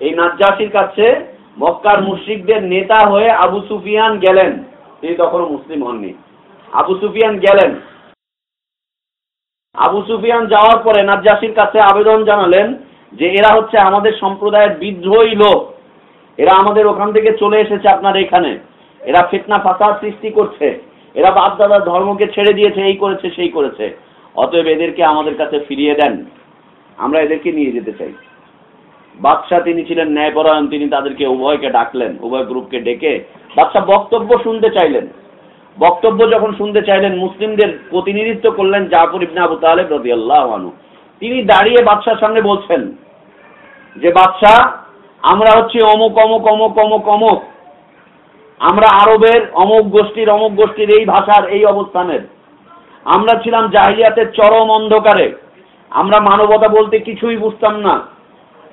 এই নাজ্জাসির কাছে মক্কার মুশরিকদের নেতা হয়ে আবু সুফিয়ান গেলেন। তিনি তখনও মুসলিম হননি। আবু সুফিয়ান গেলেন। আবু সুফিয়ান যাওয়ার পরে নাজ্জাসির কাছে আবেদন জানালেন যে এরা হচ্ছে আমাদের সম্প্রদায়ের বিদ্রোহী লোক। এরা আমাদের ওখান থেকে চলে এসেছে আপনার এখানে। এরা ফিতনা ফাসাদ সৃষ্টি করছে। এরা বাপ দাদার ধর্মকে ছেড়ে দিয়েছে, এই করেছে, সেই করেছে। অতএব এদেরকে আমাদের কাছে ফিরিয়ে দেন। আমরা এদেরকে নিয়ে যেতে চাই। বাদশাহ তিনি ছিলেন ন্যায়পরায়ণ, তিনি তাদেরকে উভয়কে ডাকলেন, উভয় গ্রুপকে ডেকে বাদশাহ বক্তব্য শুনতে চাইলেন। বক্তব্য যখন শুনতে চাইলেন, মুসলিমদের প্রতিনিধিত্ব করলেন জাফর ইবনে আবু তালেব রবি আল্লাহ তিনি দাঁড়িয়ে বাদশার সামনে বলছেন যে, বাদশাহ, আমরা হচ্ছে অমুক অমুক অমুক অমুক অমুক। আমরা আরবের অমুক গোষ্ঠীর অমুক গোষ্ঠীর এই ভাষার এই অবস্থানের। আমরা ছিলাম জাহিলিয়াতের চরম অন্ধকারে। আমরা মানবতা বলতে কিছুই বুঝতাম না।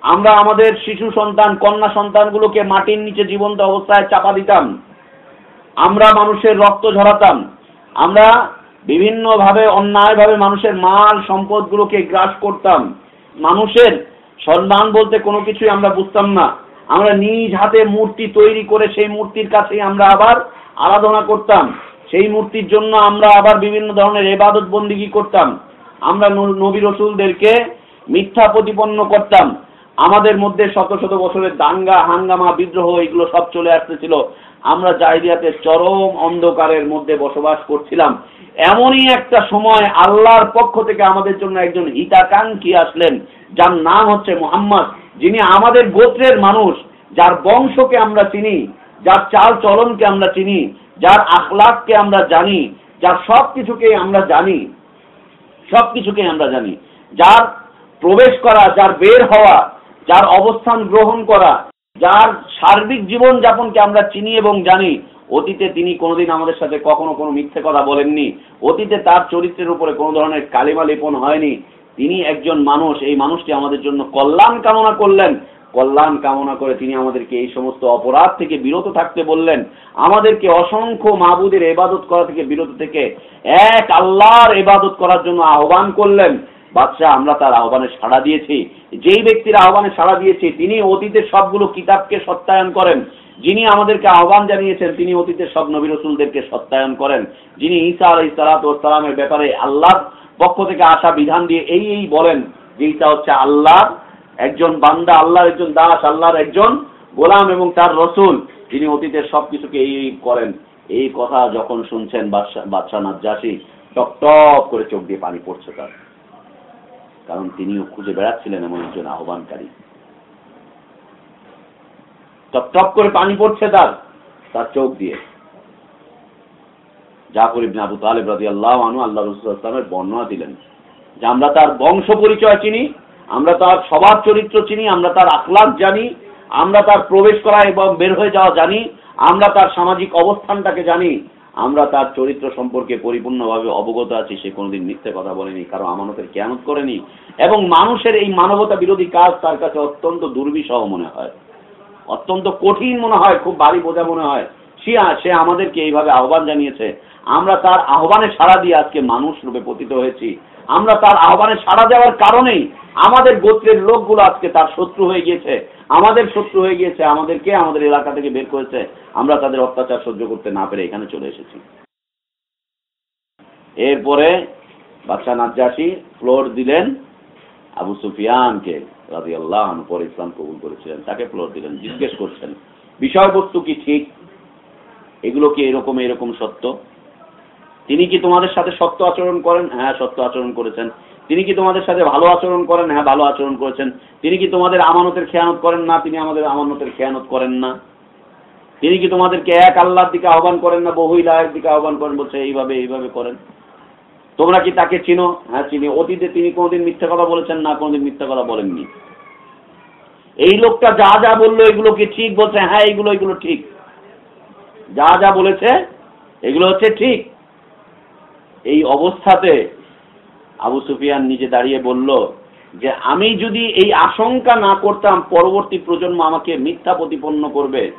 আমরা আমাদের শিশু সন্তান, কন্যা সন্তানগুলোকে মাটির নিচে জীবন্ত অবস্থায় চাপা দিতাম। আমরা মানুষের রক্ত ঝরাতাম। আমরা বিভিন্নভাবে, অন্যায়ভাবে মানুষের মাল, সম্পদগুলোকে গ্রাস করতাম। মানুষের সম্মান বলতে কোনো কিছুই আমরা বুঝতাম না। আমরা নিজ হাতে মূর্তি তৈরি করে সেই মূর্তির কাছেই আমরা আবার আরাধনা করতাম। সেই মূর্তির জন্য আমরা আবার বিভিন্ন ধরনের এবাদত বন্দিগি করতাম। আমরা নবী রসুলদেরকে মিথ্যা প্রতিপন্ন করতাম। আমাদের মধ্যে শত শত বছরের দাঙ্গা, হাঙ্গামা, বিদ্রোহ, এগুলো সব চলে আসতেছিল। আমরা জাহিরিয়াতে চরম অন্ধকারের মধ্যে বসবাস করছিলাম। এমনই একটা সময় আল্লাহর পক্ষ থেকে আমাদের জন্য একজন হিতাকাঙ্ক্ষী আসলেন, যার নাম হচ্ছে মোহাম্মদ। যিনি আমাদের গোত্রের মানুষ, যার বংশকে আমরা চিনি, যার চাল চলনকে আমরা চিনি, যার আখলাককে আমরা জানি, যার সব কিছুকে আমরা জানি সব কিছুকে আমরা জানি। যার প্রবেশ করা, যার বের হওয়া, যার অবস্থান গ্রহণ করা, যার সার্বিক জীবন যাপনকে আমরা চিনি এবং জানি, অতীতে তিনি কোনোদিন আমাদের সাথে কখনো কোনো মিথ্যে কথা বলেননি। অতীতে তার চরিত্রের উপরে কোনো ধরনের কালিমা লেপন হয়নি। তিনি একজন মানুষ, এই মানুষটি আমাদের জন্য কল্যাণ কামনা করলেন। কল্যাণ কামনা করে তিনি আমাদেরকে এই সমস্ত অপরাধ থেকে বিরত থাকতে বললেন। আমাদেরকে অসংখ্য মাবুদের এবাদত করা থেকে বিরত থেকে এক আল্লাহর এবাদত করার জন্য আহ্বান করলেন। বাদশাহ, আমরা তার আহ্বানে সাড়া দিয়েছি। যেই ব্যক্তির আহ্বানে সাড়া দিয়েছি, তিনি অতীতের সবগুলো কিতাবকে সত্যায়ন করেন। যিনি আমাদেরকে আহ্বান জানিয়েছেন, তিনি অতীতের সব নবী রসুলদেরকে সত্যায়ন করেন। যিনি ঈসা আলাই সালাতামের ব্যাপারে আল্লাহর পক্ষ থেকে আসা বিধান দিয়ে এই এই বলেন যে ঈসা হচ্ছে আল্লাহ একজন বান্দা, আল্লাহর একজন দাস, আল্লাহর একজন গোলাম এবং তার রসুল তিনি অতীতের সবকিছুকে এই এই করেন। এই কথা যখন শুনছেন বাদশাহ নাজ্জাসী টপ টপ করে চোখ দিয়ে পানি পড়ছে তার। কারণ তিনিও খুঁজে বেড়াচ্ছিলেন এমন একজন আহ্বানকারী। টপ টপ করে পানি পড়ছে তার তার চোখ দিয়ে। জাফর ইবনে আবু তালেব রাজি আল্লাহ আনু আল্লাহ রসুলের বর্ণনা দিলেন যে আমরা তার বংশ পরিচয় চিনি, আমরা তার স্বভাব চরিত্র চিনি, আমরা তার আখলাক জানি, আমরা তার প্রবেশ করা এবং বের হয়ে যাওয়া জানি, আমরা তার সামাজিক অবস্থানটাকে জানি, আমরা তার চরিত্র সম্পর্কে পরিপূর্ণভাবে অবগত আছি, সে কোনোদিন মিথ্যে কথা বলেনি, কারও আমানতের কেয়ামত করেনি, এবং মানুষের এই মানবতা বিরোধী কাজ তার কাছে অত্যন্ত দুর্বিষহ মনে হয়, অত্যন্ত কঠিন মনে হয়, খুব ভারী বোঝা মনে হয়। সে সে আমাদেরকে এইভাবে আহ্বান জানিয়েছে আমরা তার আহ্বানে সাড়া দিয়ে আজকে মানুষ রূপে পতিত হয়েছি। আমরা তার আহ্বানে সাড়া দেওয়ার কারণেই আমাদের গোত্রের লোকগুলো আজকে তার শত্রু হয়ে গিয়েছে। আমাদের শত্রু হয়ে গিয়েছে আমাদেরকে আমাদের এলাকা থেকে বের করেছে। আমরা তাদের অত্যাচার সহ্য করতে না পেরে এখানে চলে এসেছি। এরপরে বাদশাহ নাজ্জাসী ফ্লোর দিলেন আবু সুফিয়ানকে রাজি আল্লাহ পরে ইসলাম কবুল করেছিলেন। তাকে ফ্লোর দিলেন, জিজ্ঞেস করছেন, বিষয়বস্তু কি ঠিক? এগুলো কি এরকম এরকম সত্য? তিনি কি তোমাদের সাথে সত্য আচরণ করেন? হ্যাঁ সত্য আচরণ করেছেন। তিনি কি তোমাদের সাথে ভালো আচরণ করেন? হ্যাঁ ভালো আচরণ করেছেন। তিনি কি তোমাদের আমানতের খেয়ানত করেন? না, তিনি আমাদের আমানতের খেয়ানত করেন না। তিনি কি তোমাদেরকে এক আল্লাহর দিকে আহ্বান করেন না? বহু ইলাহের দিকে আহ্বান করেন, বলছে এইভাবে এইভাবে করেন। তোমরা কি তাকে চিনো? হ্যাঁ চিনি। অতীতে তিনি কোনোদিন মিথ্যা কথা বলেছেন না, কোনোদিন মিথ্যা কথা বলেননি। এই লোকটা যা যা বলল, এগুলো কি ঠিক? বলছে হ্যাঁ এগুলো এগুলো ঠিক। যা যা বলেছে, এগুলো হচ্ছে ঠিক। এই অবস্থাতে আবু সুফিয়ান নিজে দাঁড়িয়ে বলল যে, আমি যদি এই আশঙ্কা না করতাম পরবর্তী প্রজন্ম আমাকে মিথ্যা প্রতিপন্ন করবে,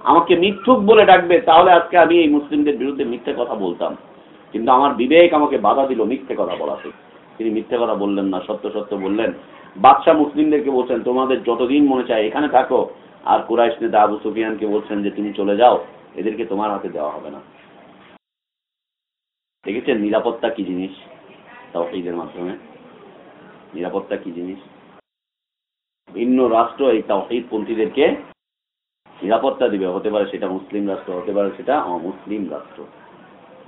আমাকে মিথ্যুক বলে ডাকবে, তাহলে আজকে আমি এই মুসলিমদের বিরুদ্ধে মিথ্যে কথা বলতাম। কিন্তু আমার বিবেক আমাকে বাধা দিল মিথ্যে কথা বলাতে। তিনি মিথ্যে কথা বললেন না, সত্য সত্য বললেন। বাদশাহ মুসলিমদেরকে বলছেন, তোমাদের যতদিন মনে চায় এখানে থাকো। আর কুরাইশ নেতা আবু সুফিয়ানকে বলছেন যে, তুমি চলে যাও, এদেরকে তোমার হাতে দেওয়া হবে না। দেখেছেন নিরাপত্তা কি জিনিস? তাওহিদের মাধ্যমে। নিরাপত্তা কি জিনিস? ভিন্ন রাষ্ট্র এই তাওহিদ পন্থীদেরকে নিরাপত্তা দিবে। হতে পারে সেটা মুসলিম রাষ্ট্র, হতে পারে সেটা অমুসলিম রাষ্ট্র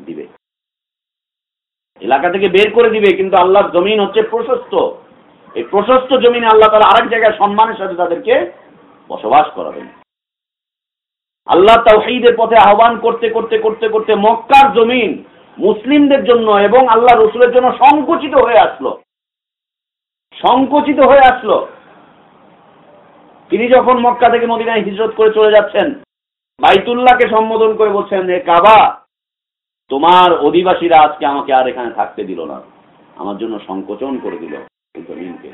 দিবে। এলাকা থেকে বের করে দিবে, কিন্তু আল্লাহর জমিন হচ্ছে প্রশস্ত। এই প্রশস্ত জমিনে আল্লাহ তালা আরেক জায়গায় সম্মানের সাথে তাদেরকে বসবাস করাবেন। আল্লাহ তাওহিদের পথে আহ্বান করতে করতে করতে করতে মক্কার জমিন মুসলিমদের জন্য এবং আল্লাহ রসুলের জন্য সংকুচিত হয়ে আসলো। সংকুচিত হয়ে আসলো। তিনি যখন মক্কা থেকে মদিনায় হিজরত করে চলে যাচ্ছেন, বাইতুল্লাহকে সম্বোধন করে বলছেন যে কাবা, তোমার অধিবাসীরা আজকে আমাকে আর এখানে থাকতে দিল না। আমার জন্য সংকোচন করে দিল জমিনকে।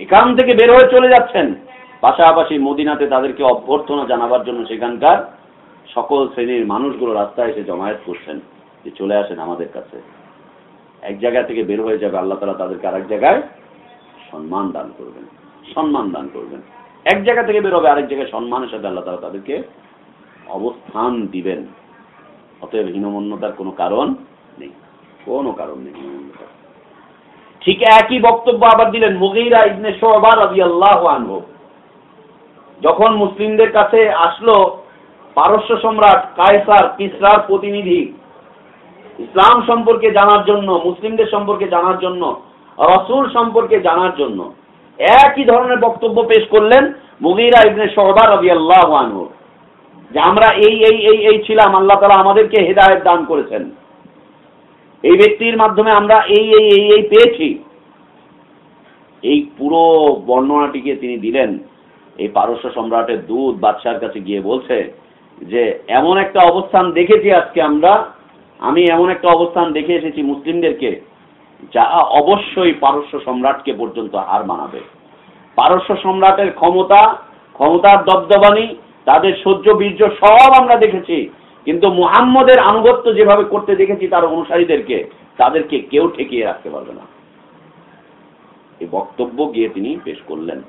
এখান থেকে বের হয়ে চলে যাচ্ছেন। পাশাপাশি মদিনাতে তাদেরকে অভ্যর্থনা জানাবার জন্য সেখানকার সকল শ্রেণির মানুষগুলো রাস্তায় এসে জমায়েত করছেন। যে চলে আসেন আমাদের কাছে। এক জায়গা থেকে বের হয়ে যাবে, আল্লাহ তালা তাদেরকে আরেক জায়গায় সম্মান দান করবেন। সম্মান দান করবেন। এক জায়গা থেকে বের হবে, আরেক জায়গায় সম্মানের সাথে আল্লাহ তালা তাদেরকে অবস্থান দিবেন। অতএব হীনমন্যতার কোনো কারণ নেই। কোনো কারণ নেই হীনমন্যতার। ঠিক একই বক্তব্য আবার দিলেন মুগিরা ইবনে শোবা রাদিয়াল্লাহু আনহু। যখন মুসলিমদের কাছে আসলো পারস্য সম্রাট কায়সার কিসরার প্রতিনিধি ইসলাম সম্পর্কে জানার জন্য, মুসলিমদের সম্পর্কে জানার জন্য, রসুল সম্পর্কে জানার জন্য একই ধরনের বক্তব্য পেশ করলেন মুগিরা ইবনে শোবা রাদিয়াল্লাহু আনহু। যে আমরা এই এই এই এই ছিলাম, আল্লাহ তালা আমাদেরকে হেদায়ত দান করেছেন। এই ব্যক্তির মাধ্যমে আমরা এই এই এই এই পেয়েছি। এই পুরো বর্ণনাটিকে তিনি দিলেন। এই পারস্য সম্রাটের দুধ বাদশার কাছে গিয়ে বলছে যে, এমন একটা অবস্থান দেখেছি আজকে আমরা আমি এমন একটা অবস্থান দেখে এসেছি মুসলিমদেরকে, যা অবশ্যই পারস্য সম্রাটকে পর্যন্ত হার মানাবে। পারস্য সম্রাটের ক্ষমতা, ক্ষমতার দবদবানি, তাদের সহ্য বীর্য সব আমরা দেখেছি। কিন্তু মুহাম্মদের আনুগত্য যেভাবে করতে দেখেছি তার অনুসারীদেরকে, তাদেরকে কেউ ঠেকিয়ে রাখতে পারবে না। এই বক্তব্য গিয়ে তিনি পেশ করলেন।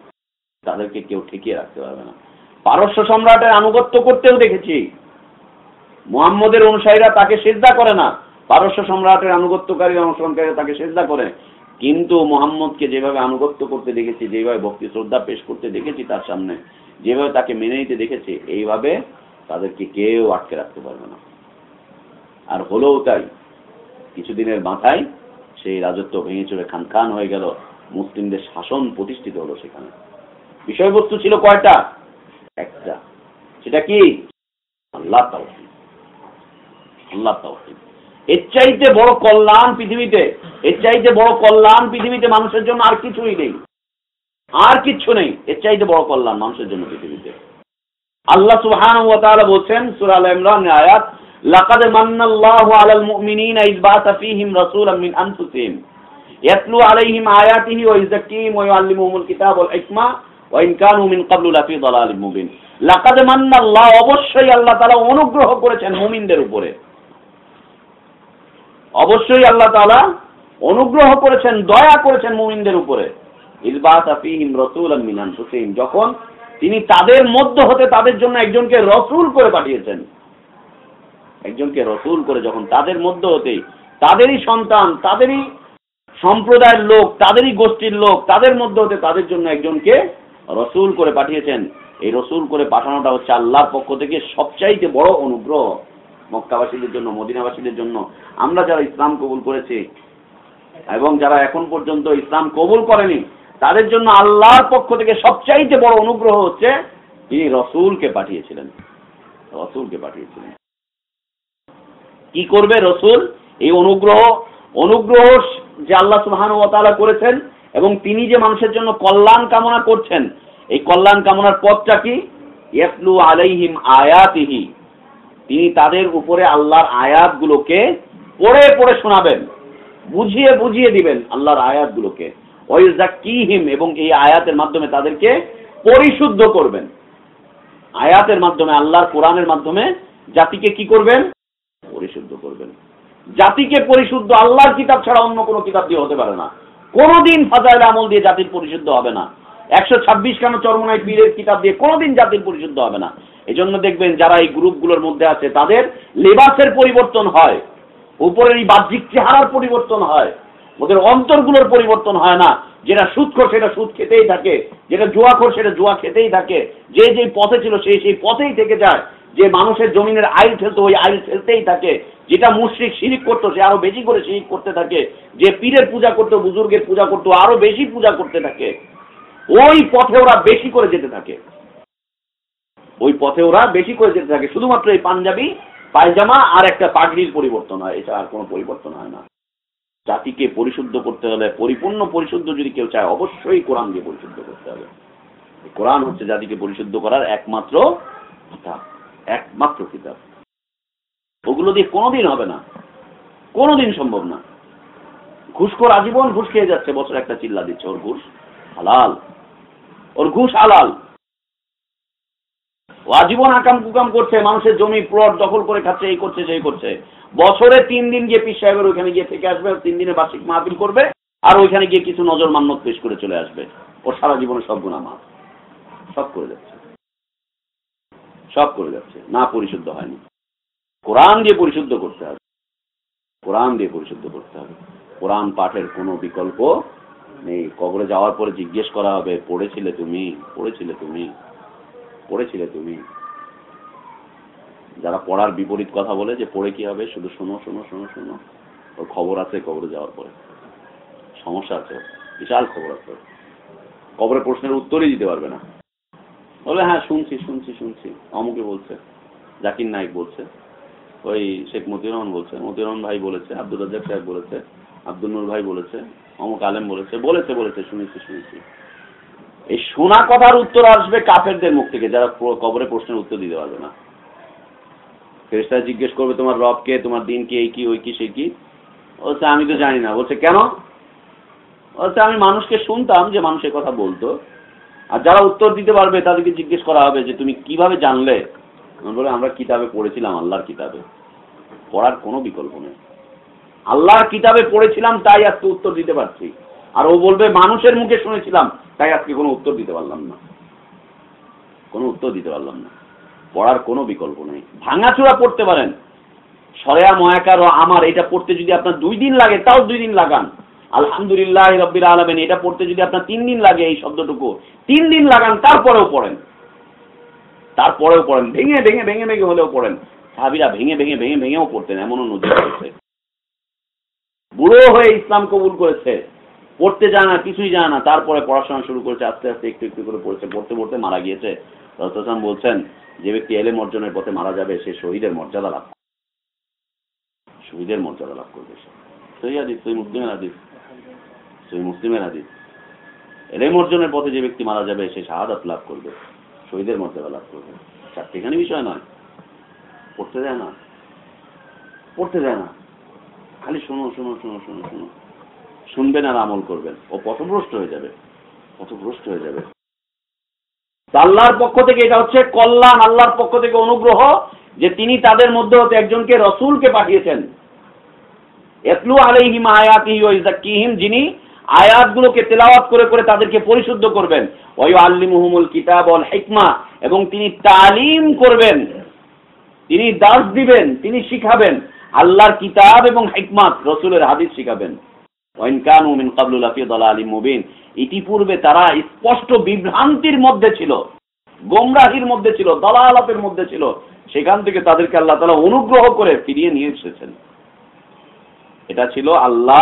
তাদেরকে কেউ ঠেকিয়ে রাখতে পারবে না। পারস্য সম্রাটের আনুগত্য করতেও দেখেছি। মুহাম্মদের অনুসারীরা তাকে সেজদা করে না। পারস্য সম্রাটের আনুগত্যকারী অনুসরণকারীরা তাকে সেজদা করে। কিন্তু মোহাম্মদকে যেভাবে আনুগত্য করতে দেখেছি, যেভাবে ভক্তি, শ্রদ্ধা পেশ করতে দেখেছি তার সামনে, যেভাবে তাকে মেনে নিতে দেখেছি, এইভাবে তাদেরকে কেউ আটকে রাখতে পারবে না। আর হলেও তাই, কিছুদিনের মাথায় সেই রাজত্ব ভেঙে চলে খান খান হয়ে গেল, মুসলিমদের শাসন প্রতিষ্ঠিত হলো সেখানে। বিষয়বস্তু ছিল কয়টা? একটা। সেটা কি? আল্লাহ তাওহীদ আল্লাহ তাওহীদ এর চাইতে বড় কল্যাণ পৃথিবীতে, এর চাইতে বড় কল্যাণ পৃথিবীতে মানুষের জন্য আর কিছুই নেই। আর কিচ্ছু নেই, এর চাইতে বড় কল্যাণ মানুষের জন্য পৃথিবীতে। আল্লাহ সুবহানাহু ওয়া তাআলা বলছেন, সূরা আল ইমরান আয়াত, লাকাদ মান্নাল্লাহু আলাল মুমিনিনা ফীহিম মিন আনফুসিহিম। ইয়াতলু আলাইহিম আয়াতিহি ওয়া ওয়া ইউআল্লিমুহুমুল কিতাব ওয়াল হিকমা ওয়া ইন কানু মিন ক্বাবলু দালালিম মুবিন। লাকাদ মান্নাল্লাহ, অবশ্যই আল্লাহ তাআলা অনুগ্রহ করেছেন মুমিনদের উপরে। অবশ্যই আল্লাহ তাআলা অনুগ্রহ করেছেন, দয়া করেছেন মুমিনদের উপরে। যখন তিনি তাদের মধ্য হতে তাদের জন্য একজনকে রসুল করে পাঠিয়েছেন। একজনকে রসুল করে যখন তাদের মধ্য হতেই তাদেরই সন্তান, তাদেরই সম্প্রদায়ের লোক, তাদেরই গোষ্ঠীর লোক, তাদের মধ্য হতে তাদের জন্য একজনকে রসুল করে পাঠিয়েছেন। এই রসুল করে পাঠানোটা হচ্ছে আল্লাহর পক্ষ থেকে সবচাইতে বড় অনুগ্রহ। মক্কাবাসীদের জন্য, মদিনাবাসীদের জন্য। আমরা যারা ইসলাম কবুল করেছি এবং যারা এখন পর্যন্ত ইসলাম কবুল করেনি, তাদের জন্য আল্লাহর পক্ষ থেকে সবচাইতে বড় অনুগ্রহ হচ্ছে তিনি রসুলকে পাঠিয়েছিলেন। রসুলকে পাঠিয়েছিলেন। কি করবে রসুল? এই অনুগ্রহ অনুগ্রহ যে আল্লাহ সুবহানাহু ওয়া তাআলা করেছেন এবং তিনি যে মানুষের জন্য কল্যাণ কামনা করছেন, এই কল্যাণ কামনার পথটা কি? আলাইহিম আয়াতিহি। তিনি তাদের উপরে আল্লাহর আয়াতগুলোকে পড়ে পড়ে শোনাবেন। বুঝিয়ে বুঝিয়ে দিবেন আল্লাহর আয়াতগুলোকে। ওয়াইজাক্কিহিম, এবং এই আয়াতের মাধ্যমে তাদেরকে পরিশুদ্ধ করবেন। আয়াতের মাধ্যমে, আল্লাহর কোরআনের মাধ্যমে জাতিকে কি করবেন? পরিশুদ্ধ করবেন। জাতিকে পরিশুদ্ধ, আল্লাহর কিতাব ছাড়া অন্য কোনো কিতাব দিয়ে হতে পারে না। কোনোদিন ফাজাইল আমল দিয়ে জাতির পরিশুদ্ধ হবে না। একশো ছাব্বিশ কেন চরমনাই পীরের কিতাব দিয়ে কোনোদিন জাতির পরিশুদ্ধ হবে না। এজন্য দেখবেন যারা এই গ্রুপগুলোর মধ্যে আছে, তাদের লেবাসের পরিবর্তন হয়। উপরের এই বাহ্যিক চেহারার পরিবর্তন হয়। ওদের অন্তরগুলোর পরিবর্তন হয় না। যেটা সুদখোর সেটা সুদ খেতেই থাকে। যেটা জুয়াখোর, সেটা জুয়া খেতেই থাকে। যে যে পথে ছিল সেই সেই পথেই থেকে যায়। যে মানুষের জমিনের আইল ঠেলতো ওই আইল ঠেলতেই থাকে। যেটা মুশ্রিক শিরিক করতো, সে আরও বেশি করে শিরিক করতে থাকে। যে পীরের পূজা করতো, বুজুর্গের পূজা করতো, আরও বেশি পূজা করতে থাকে। ওই পথে ওরা বেশি করে যেতে থাকে। ওই পথে ওরা বেশি করে যেতে থাকে। শুধুমাত্র এই পাঞ্জাবি, পায়জামা আর একটা পাগড়ির পরিবর্তন হয়। এটা আর কোনো পরিবর্তন হয় না। জাতিকে পরিশুদ্ধ করতে হলে, পরিপূর্ণ পরিশুদ্ধ যদি কেউ চায়, অবশ্যই কোরআন দিয়ে পরিশুদ্ধ করতে হবে। কোরআন হচ্ছে জাতিকে পরিশুদ্ধ করার একমাত্র কিতাব একমাত্র কিতাব। ওগুলো দিয়ে কোনোদিন হবে না। কোনোদিন সম্ভব না। ঘুষখোর আজীবন ঘুষ খেয়ে যাচ্ছে, বছর একটা চিল্লা দিচ্ছে। ওর ঘুষ হালাল। ওর ঘুষ হালাল। আজীবন আকাম কুকাম করছে, মানুষের জমি, প্লট দখল করে খাচ্ছে, এই করছে, সেই করছে। বছরে তিন দিন গিয়ে পীর সাহেবের ওইখানে গিয়ে থেকে আসবে, তিন দিনে বার্ষিক মাহফিল করবে, আর ওইখানে গিয়ে কিছু নজর মান্যত পেশ করে চলে আসবে। ওর সারা জীবনে সব গুণা সব করে যাচ্ছে। সব করে যাচ্ছে। না পরিশুদ্ধ হয়নি। কোরআন দিয়ে পরিশুদ্ধ করতে হবে। কোরআন দিয়ে পরিশুদ্ধ করতে হবে। কোরআন পাঠের কোনো বিকল্প নেই। কবরে যাওয়ার পরে জিজ্ঞেস করা হবে, পড়েছিলে তুমি? পড়েছিলে তুমি? পড়েছিলে তুমি? যারা পড়ার বিপরীত কথা বলে যে পড়ে কি হবে, শুধু শোনো শোনো শোনো শোনো, ওর খবর আছে কবরে যাওয়ার পরে। সমস্যা আছে বিশাল খবর আছে কবরে প্রশ্নের উত্তরই দিতে পারবে না। বলে হ্যাঁ শুনছি শুনছি শুনছি। অমুকে বলছে, জাকির নাইক বলছে। ওই শেখ মতিউর রহমান বলছে, মতিউর রহমান ভাই বলেছে আব্দুল রাজ্জাক সাহেব বলেছে, আব্দুল নূর ভাই বলেছে, অমুক আলেম বলেছে বলেছে বলেছে, শুনেছি শুনেছি। এই শোনা কথার উত্তর আসবে কাফেরদের মুখ থেকে, যারা কবরে প্রশ্নের উত্তর দিতে পারবে না। ফেরেশতা জিজ্ঞেস করবে, তোমার রব কে? তোমার দিন কে? এই কি, ওই কি, সে কি? বলছে, আমি তো জানি না। বলছে, কেন? বলছে, আমি মানুষকে শুনতাম যে মানুষের কথা বলতো। আর যারা উত্তর দিতে পারবে, তাদেরকে জিজ্ঞেস করা হবে যে, তুমি কীভাবে জানলে? বলে, আমরা কিতাবে পড়েছিলাম, আল্লাহর কিতাবে। পড়ার কোনো বিকল্প নেই। আল্লাহর কিতাবে পড়েছিলাম, তাই আজকে উত্তর দিতে পারছি। আর ও বলবে, মানুষের মুখে শুনেছিলাম তাই আজকে কোনো উত্তর দিতে পারলাম না। কোনো উত্তর দিতে পারলাম না। পড়ার কোনো বিকল্প নেই। ভাঙাচোরা পড়তে পারেন। সরেয়া ময়াকার ও আমার, এটা পড়তে যদি আপনার দুই দিন লাগে, তাও দুই দিন লাগান। আলহামদুলিল্লাহ রব্বিল আলমেন, এটা পড়তে যদি আপনার তিন দিন লাগে এই শব্দটুকু। তিন দিন লাগান, তারপরেও পড়েন। তারপরেও পড়েন। ভেঙে ভেঙে ভেঙে ভেঙে হলেও পড়েন। সাহাবিরা ভেঙে ভেঙে ভেঙে, ভেঙেও পড়তেন, এমনও নদী রয়েছে। বুড়ো হয়ে ইসলাম কবুল করেছে। পড়তে জানে না, কিছুই জানে না। তারপরে পড়াশোনা শুরু করেছে, আস্তে আস্তে একটু একটু করে পড়ছে। পড়তে পড়তে মারা গিয়েছে। রসম বলছেন, যে ব্যক্তি এলেম অর্জনের পথে মারা যাবে, সে শহীদের মর্যাদা লাভ করবে। শহীদের মর্যাদা লাভ করবে মুসলিমের হাদিস। সই মুসলিমের হাদিস। এলেম অর্জনের পথে যে ব্যক্তি মারা যাবে, সে শাহাদাত লাভ করবে। শহীদের মর্যাদা লাভ করবে। চারটিখানি বিষয় নয়। পড়তে দেয় না। পড়তে দেয় না। খালি শোনো শোনো শোনো শোনো শোনো। শুনবেন আর আমল করবেন। ও পথভ্রষ্ট হয়ে যাবে। পথভ্রষ্ট হয়ে যাবে। আল্লাহর পক্ষ থেকে এটা হচ্ছে কল্যাণ, আল্লাহর পক্ষ থেকে অনুগ্রহ যে তিনি তাদের মধ্যে হতে একজনকে রসুলকে পাঠিয়েছেন। এতলু আলাইহিম আয়াতিহি ওয়া ইযাক্কিহিম, যিনি আয়াতগুলোকে তেলাওয়াত করে করে তাদেরকে পরিশুদ্ধ করবেন। ওয়া ইউআল্লিমুহুমুল কিতাব ওয়াল হিকমা, এবং তিনি তালিম করবেন। তিনি দাস দিবেন, তিনি শিখাবেন। আল্লাহর কিতাব এবং হিকমাত রসুলের হাদিস শিখাবেন। ইতিপূর্বে তারা স্পষ্ট বিভ্রান্তির মধ্যে ছিল, গোমরাহির মধ্যে ছিল, দলালাতের মধ্যে ছিল। সেখান থেকে তাদেরকে আল্লাহ তাআলা অনুগ্রহ করে ফিরিয়ে নিয়ে এসেছেন। এটা ছিল আল্লাহ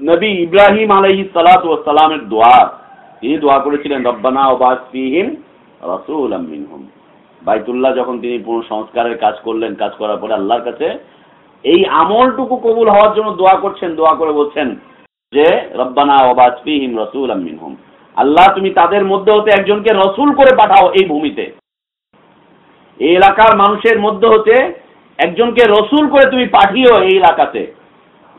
নবী ইব্রাহিম আলাইহি সালাতু ওয়াস দোয়া। তিনি দোয়া করেছিলেন, রব্বানা ওবাস ফিহিম রাসূলাম মিনহুম। বাইতুল্লাহ যখন তিনি পুনঃসংস্কারের কাজ করলেন, কাজ করার পরে আল্লাহর কাছে এই আমলটুকু কবুল হওয়ার জন্য দোয়া করছেন, দোয়া করে বলছেন যে, রব্বানা ওবাস ফিহিম রাসূলাম মিনহুম। আল্লাহ, তুমি তাদের মধ্যে হতে একজনকে রসুল করে পাঠাও এই ভূমিতে। এই এলাকার মানুষের মধ্যে হতে একজনকে রসুল করে তুমি পাঠিও এই এলাকাতে।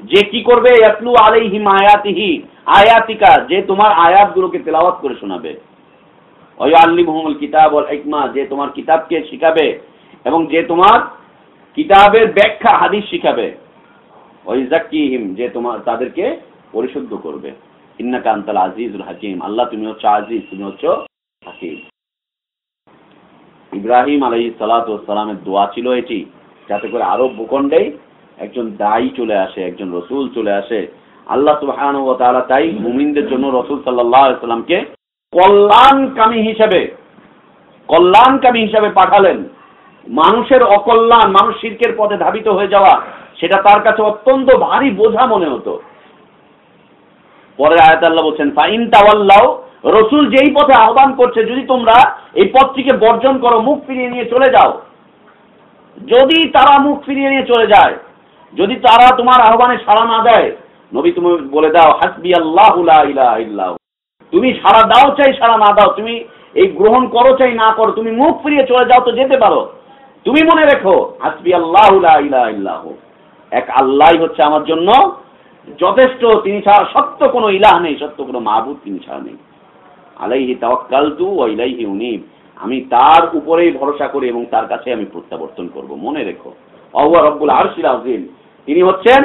যে কি করবে? ইয়াতলু আলাইহিম আয়াতিহি, আয়াতিকা, যে তোমার আয়াতগুলোকে তেলাওয়াত করে শোনাবে। ওয়াল্লিমহুমুল কিতাব ওয়াল হিকমা, যে তোমার কিতাবকে শিখাবে এবং যে তোমার কিতাবের ব্যাখ্যা, হাদিস শিখাবে। ওয়াইজাক্কিহিম যে তোমার, তাদেরকে পরিশুদ্ধ করবে। ইন্নাকা আনতাল আজিজুল হাকিম। আল্লাহ, তুমি হচ্ছ আজিজ, তুমি হচ্ছ হাকিম। ইব্রাহিম আলাইহিস সালাতু ওয়াস সালামের দোয়া ছিল এটি, যাতে করে আরব ভূখণ্ডে একজন দায়ী চলে আসে, একজন রসুল চলে আসে। আল্লাহ সুবহানাহু ওয়া তাআলা তাই মুমিনদের জন্য রসুল সাল্লামকে কল্যাণকামী হিসেবে কল্যাণকামী হিসেবে পাঠালেন। মানুষের অকল্যাণ, মানুষ শিরকের পথে ধাবিত হয়ে যাওয়া, সেটা তার কাছে অত্যন্ত ভারী বোঝা মনে হতো। পরের আয়াত আল্লাহ বলছেন, ফাইন তাওয়াল্লাও রসুল যেই পথে আহ্বান করছে, যদি তোমরা এই পথটিকে বর্জন করো, মুখ ফিরিয়ে নিয়ে চলে যাও। যদি তারা মুখ ফিরিয়ে নিয়ে চলে যায়, যদি তারা তোমার আহ্বানে সাড়া না দেয়, নবী তুমি বলে দাও, হাসবি আল্লাহ তুমি সাড়া দাও চাই, সাড়া না দাও, তুমি এই গ্রহণ করো চাই, না করো, তুমি মুখ ফিরিয়ে চলে যাও তো যেতে পারো। তুমি মনে রেখো, হাসবি আল্লাহ এক আল্লাহ হচ্ছে আমার জন্য যথেষ্ট তিনি ছাড়া সত্য কোনো ইলাহ নেই, সত্য কোনো মাহবুদ তিনি ছাড়া নেই। আলাইহি তাওয়াক্কালতু ওয়া ইলাইহি উনিব। আমি তার উপরেই ভরসা করি এবং তার কাছে আমি প্রত্যাবর্তন করব। মনে রেখো। অহুয়া রব্বুল আরশিল আযীম। তিনি হচ্ছেন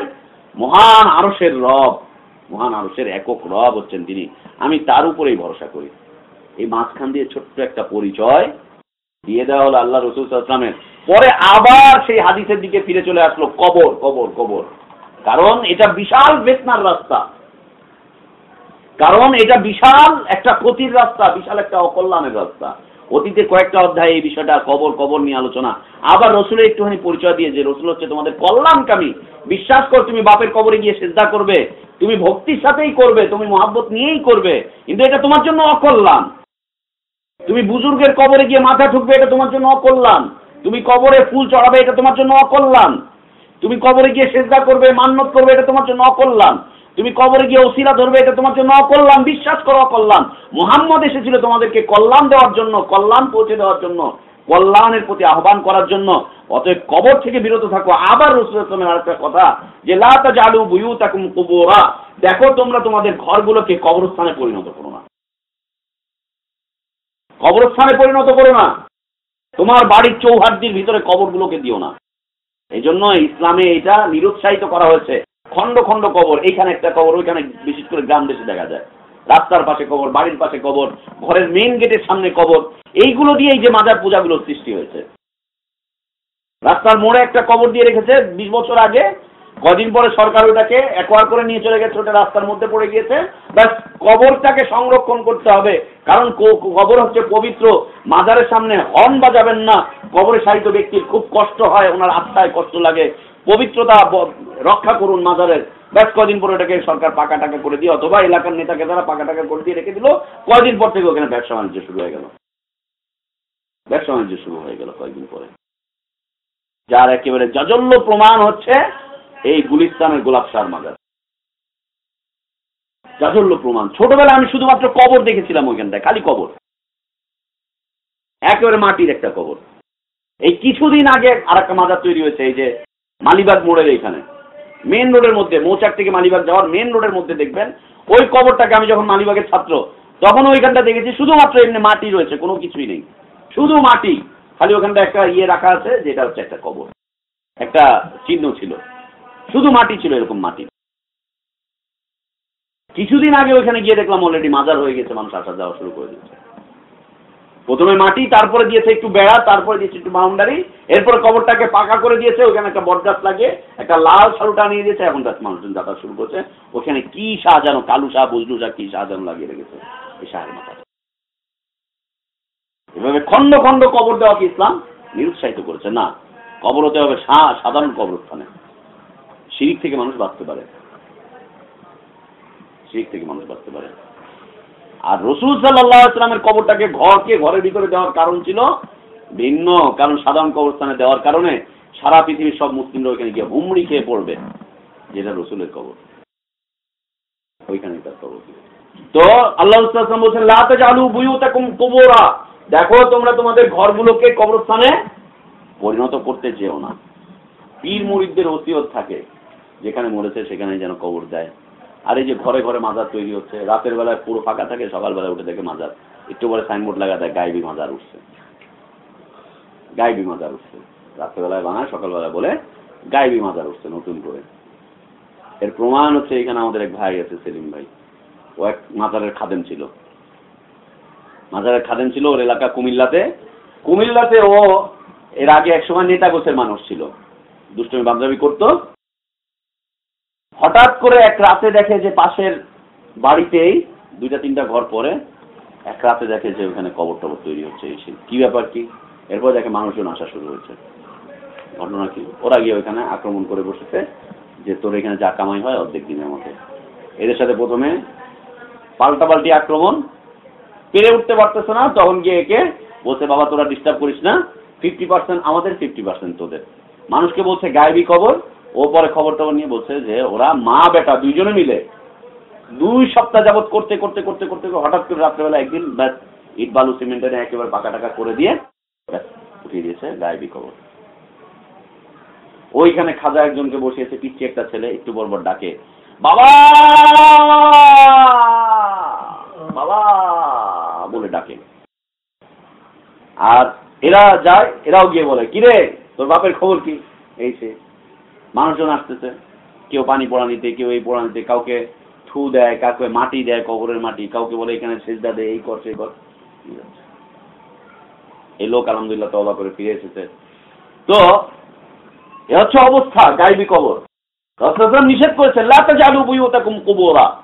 মহান আরশের রব। মহান আরশের একক রব হচ্ছেন তিনি। আমি তার উপরেই ভরসা করি। এই মাঝখান দিয়ে ছোট্ট একটা পরিচয় দিয়ে দেওয়া হলো আল্লাহ রসুল পরে আবার সেই হাদিসের দিকে ফিরে চলে আসলো কবর কবর কবর। কারণ এটা বিশাল বেতনার রাস্তা। কারণ এটা বিশাল একটা ক্ষতির রাস্তা, বিশাল একটা অকল্যাণের রাস্তা। অতীতে কয়েকটা অধ্যায় এই বিষয়টা কবর কবর নিয়ে আলোচনা। আবার রসুলের একটুখানি পরিচয় দিয়ে যে রসুল হচ্ছে তোমাদের কল্যাণকামী। বিশ্বাস কর, তুমি বাপের কবরে গিয়ে সেজদা করবে। তুমি ভক্তির সাথেই করবে, তুমি মহাব্বত নিয়েই করবে। কিন্তু এটা তোমার জন্য অকল্যাণ। তুমি বুজুর্গের কবরে গিয়ে মাথা ঠুকবে, এটা তোমার জন্য অকল্যাণ। তুমি কবরে ফুল চড়াবে, এটা তোমার জন্য অকল্যাণ। তুমি কবরে গিয়ে সেজদা করবে মান্যত করবে, এটা তোমার জন্য অকল্যাণ। তুমি কবরে গিয়ে ওসিলা ধরবে, এটা তোমার জন্য অকল্যাণ, বিশ্বাস করো অকল্যাণ। মোহাম্মদ এসেছিল তোমাদেরকে কল্যাণ দেওয়ার জন্য, কল্যাণ পৌঁছে দেওয়ার জন্য, কল্যাণের প্রতি আহ্বান করার জন্য। অতএব কবর থেকে বিরত থাকো। আবার রসুলের আরেকটা কথা যে লাতা জালু বুয়ু তাকুম কুবোরা। দেখো, তোমরা তোমাদের ঘরগুলোকে কবরস্থানে পরিণত করো না। কবরস্থানে পরিণত করো না। তোমার বাড়ির চৌহাদ্দির ভিতরে কবরগুলোকে দিও না। এই জন্য ইসলামে এটা নিরুৎসাহিত করা হয়েছে। খন্ড খন্ড কবর, এইখানে একটা কবর, ওইখানে বিশেষ করে গ্রাম দেশে দেখা যায়। রাস্তার পাশে কবর, বাড়ির পাশে কবর, ঘরের মেন গেটের সামনে কবর, এইগুলো দিয়েই যে মাজার পূজাগুলো সৃষ্টি হয়েছে। রাস্তার মোড়ে একটা কবর দিয়ে রেখেছে, বিশ বছর আগে কদিন পরে সরকার ওটাকে একোয়ার করে নিয়ে চলে গেছে, ওটা রাস্তার মধ্যে পড়ে গিয়েছে। ব্যাস, কবরটাকে সংরক্ষণ করতে হবে। কারণ কবর হচ্ছে পবিত্র, মাজারের সামনে হর্ন বাজাবেন না। কবরে সাহিত্য ব্যক্তির খুব কষ্ট হয়, ওনার আত্মায় কষ্ট লাগে। পবিত্রতা রক্ষা করুন মাজারের। ব্যাস, কদিন পরে ওটাকে সরকার পাকা টাকা করে দিয়ে, অথবা এলাকার নেতাকে তারা পাকা টাকা করে দিয়ে রেখে দিল। কয়দিন পর থেকে ওখানে ব্যবসা বাণিজ্য শুরু হয়ে গেল। ব্যবসা বাণিজ্য শুরু হয়ে গেল কয়েকদিন পরে। যার একেবারে জাজল্য প্রমাণ হচ্ছে এই গুলিস্তানের গোলাপ সার মাজার জাজল্য প্রমাণ। ছোটবেলায় আমি শুধুমাত্র কবর দেখেছিলাম ওইখানটায়, খালি কবর। একেবারে মাটির একটা কবর। এই কিছুদিন আগে আর একটা মাজার তৈরি হয়েছে, এই যে মালিবাগ মোড়ের এইখানে। মেন রোডের মধ্যে, মৌচাক থেকে মালিবাগ যাওয়ার মেন রোডের মধ্যে দেখবেন, ওই কবরটাকে আমি যখন মালিবাগের ছাত্র, তখন ওইখানটা দেখেছি, শুধুমাত্র এমনি মাটি রয়েছে, কোনো কিছুই নেই। শুধু মাটি, খালি ওখানটা একটা ইয়ে রাখা আছে, যেটা হচ্ছে একটা কবর। একটা চিহ্ন ছিল। শুধু মাটি ছিল, এরকম মাটি কিছুদিন আগে ওইখানে গিয়ে দেখলাম অলরেডি মাজার হয়ে গেছে, মানুষ আসা যাওয়া শুরু করে দিয়েছে। প্রথমে মাটি, তারপরে দিয়েছে একটু বেড়া, তারপরে দিয়েছে একটু বাউন্ডারি এরপরে কবরটাকে পাকা করে দিয়েছে, ওখানে একটা বটগাছ লাগিয়ে, একটা লাল সারুটা নিয়ে দিয়েছে, এখন তার মানুষজন যাতায়াত শুরু করছে। ওখানে কি সাজানো কালু শাহ, বজলু শাহ, কি সাজানো লাগিয়ে রেখেছে, এই শাহের মাথা এভাবে খণ্ড খণ্ড কবর দেওয়াকে ইসলাম? নিরুৎসাহিত করেছে। না, কবর হতে হবে সাধারণ কবরস্থানে। শিরিক থেকে মানুষ বাঁচতে পারে। শিরিক থেকে মানুষ বাঁচতে পারে। আর রসুল সাল্লাহামের কবরটাকে ঘরকে ঘরের ভিতরে দেওয়ার কারণ ছিল ভিন্ন, কারণ সাধারণ কবরস্থানে দেওয়ার কারণে সারা পৃথিবীর সব মুসলিমরা ওইখানে গিয়ে হুমড়ি খেয়ে পড়বে, যেটা রসুলের কবর। ওইখানে তার কবর তো আল্লাহ বলছেন লাতে চালু বুয়ু তখন কবরা। দেখো, তোমরা তোমাদের ঘরগুলোকে কবরস্থানে পরিণত করতে চেও না। পীর মুরিদদের ওসিয়ত থাকে। যেখানে মরেছে সেখানে যেন কবর দেয় আর এই যে ঘরে ঘরে মাজার তৈরি হচ্ছে, রাতের বেলায় পুরো ফাঁকা থাকে, সকালবেলায় উঠে দেখে মাজার। একটু পরে সাইনবোর্ড লাগা দেয়, গাইবি মাজার উঠছে। গাইবি মাজার উঠছে। রাত্রেবেলায় বানায়, সকালবেলায় বলে গাইবি মাজার উঠছে নতুন করে। এর প্রমাণ হচ্ছে এখানে আমাদের এক ভাই আছে, সেলিম ভাই। ও এক মাজারের খাদেম ছিল। মাজারের খাদেম ছিল ওর এলাকা কুমিল্লাতে। কুমিল্লাতে ও এর আগে একসময় নেতা গোছের মানুষ ছিল। দুষ্টমি বান্ধবী করতো। হঠাৎ করে এক রাতে দেখে যে পাশের বাড়িতেই দুইটা তিনটা ঘর পরে এক রাতে দেখে যে ওখানে কবর টবর তৈরি হচ্ছে এই কি ব্যাপার কি? এরপর দেখে মানুষজন আসা শুরু হয়েছে। ঘটনা কি? ওরা গিয়ে ওইখানে আক্রমণ করে বসেছে যে তোর এখানে যা কামাই হয় অর্ধেক দিনের মধ্যে এদের সাথে প্রথমে পাল্টাপাল্টি আক্রমণ। পেরে উঠতে পারতেছে না, তখন গিয়ে একে বলছে, বাবা, তোরা ডিস্টার্ব করিস না। ফিফটি পার্সেন্ট আমাদের ফিফটি পার্সেন্ট তোদের। মানুষকে বলছে, গায়েবী খবর ও পরে খবর টবর নিয়ে বলছে যে ওরা মা বেটা দুইজনে মিলে দুই সপ্তাহ যাবৎ করতে করতে করতে করতে হঠাৎ করে রাত্রেবেলা একদিন ব্যাস ইট, বালু সিমেন্টের একেবারে পাকা টাকা করে দিয়ে উঠিয়ে দিয়েছে গায়েবী খবর ওইখানে খাজা একজনকে বসিয়েছে পিচ্ছি একটা ছেলে, একটু বরবর ডাকে, বাবা! বাবা! বলে ডাকে। আর এরা যায়, এরাও গিয়ে বলে, কিরে, তোর বাপের খবর কি? এই সে। মানুষজন আসতেছে। কেউ পানি পোড়া নিতে কেউ এই পোড়া নিতে কাউকে থু দেয়, কাউকে মাটি দেয়, কবরের মাটি, কাউকে বলে এখানে সেজদা দেয় এই কর, সেই কর। এই লোক আলহামদুলিল্লাহ তবা করে ফিরে এসেছে। তো, এ হচ্ছে অবস্থা, গাইবি কবর। রসুলাম নিষেধ করেছে লাতা জালু বুয়ুতাকুম কুবুরা।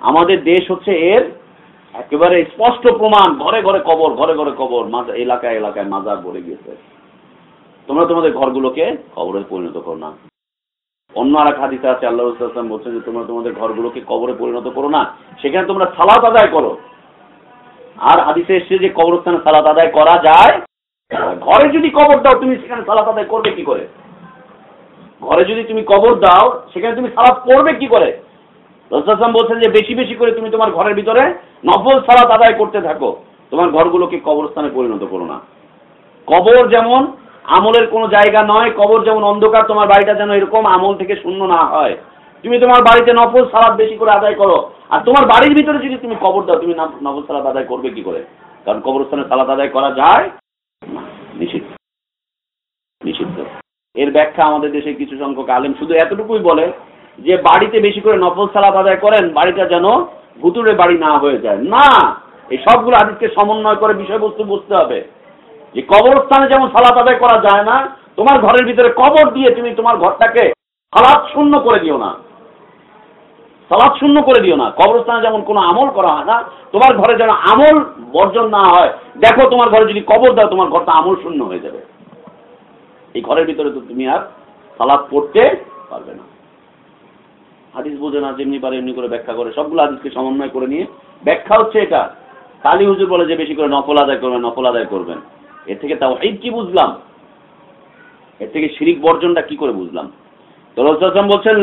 আমাদের দেশ হচ্ছে এর একেবারে স্পষ্ট প্রমাণ, ঘরে ঘরে কবর, ঘরে ঘরে কবর এলাকায় এলাকায় মাজার ভরে গিয়েছে। তোমরা তোমাদের ঘরগুলোকে কবরে পরিণত করো না। অন্য আর এক হাদিসে আছে, আল্লাহ রসুলাম বলছেন যে, তোমরা তোমাদের ঘরগুলোকে কবরে পরিণত করো না। সেখানে তোমরা সালাত আদায় করো। আর হাদিসে এসছে যে, কবরস্থানে সালাত আদায় করা যায়। ঘরে যদি কবর দাও, তুমি সেখানে সালাত আদায় করবে কি করে? ঘরে যদি তুমি কবর দাও, সেখানে তুমি সালাত করবে কি করে? রসুলাম বলছেন যে, বেশি বেশি করে তুমি তোমার ঘরের ভিতরে নফল সালাত আদায় করতে থাকো। তোমার ঘরগুলোকে কবরস্থানে পরিণত করো না। কবর যেমন আমলের কোনো জায়গা নয়, কবর যেমন অন্ধকার, তোমার বাড়িটা যেন এরকম আমল থেকে শূন্য না হয়। তুমি তোমার বাড়িতে নফল সালাদ বেশি করে আদায় করো। আর তোমার বাড়ির ভিতরে যদি তুমি কবর দাও, তুমি নফ- নফল সালাদ আদায় করবে কি করে? কারণ কবরস্থানে সালাদ আদায় করা যায় নিষিদ্ধ। নিষিদ্ধ। এর ব্যাখ্যা আমাদের দেশে কিছু সংখ্যক আলেম শুধু এতটুকুই বলে যে বাড়িতে বেশি করে নফল সালাদ আদায় করেন, বাড়িটা যেন ভুতুরে বাড়ি না হয়ে যায়। না! এই সবগুলো আদিতকে সমন্বয় করে বিষয়বস্তু বুঝতে হবে। যে কবরস্থানে যেমন সালাত আদায় করা যায় না, তোমার ঘরের ভিতরে কবর দিয়ে তুমি তোমার ঘরটাকে সালাদ শূন্য করে দিও না। সালাদ শূন্য করে দিও না। কবরস্থানে যেমন কোনো আমল করা হয় না, তোমার ঘরে যেন আমল বর্জন না হয়, দেখো তোমার ঘরে যদি কবর দাও, তোমার ঘরটা আমল শূন্য হয়ে যাবে। এই ঘরের ভিতরে তো তুমি আর সালাদ পড়তে পারবে না। হাদিস বোঝে না, যেমনি পারে এমনি করে ব্যাখ্যা করে। সবগুলো হাদিসকে সমন্বয় করে নিয়ে। ব্যাখ্যা হচ্ছে এটা। কালী হুজুর বলে যে বেশি করে নফল আদায় করবেন, নফল আদায় করবেন। এর থেকে তাও কি বুঝলাম? এর থেকে শিরিক বর্জনটা কি করে বুঝলাম? বলছেন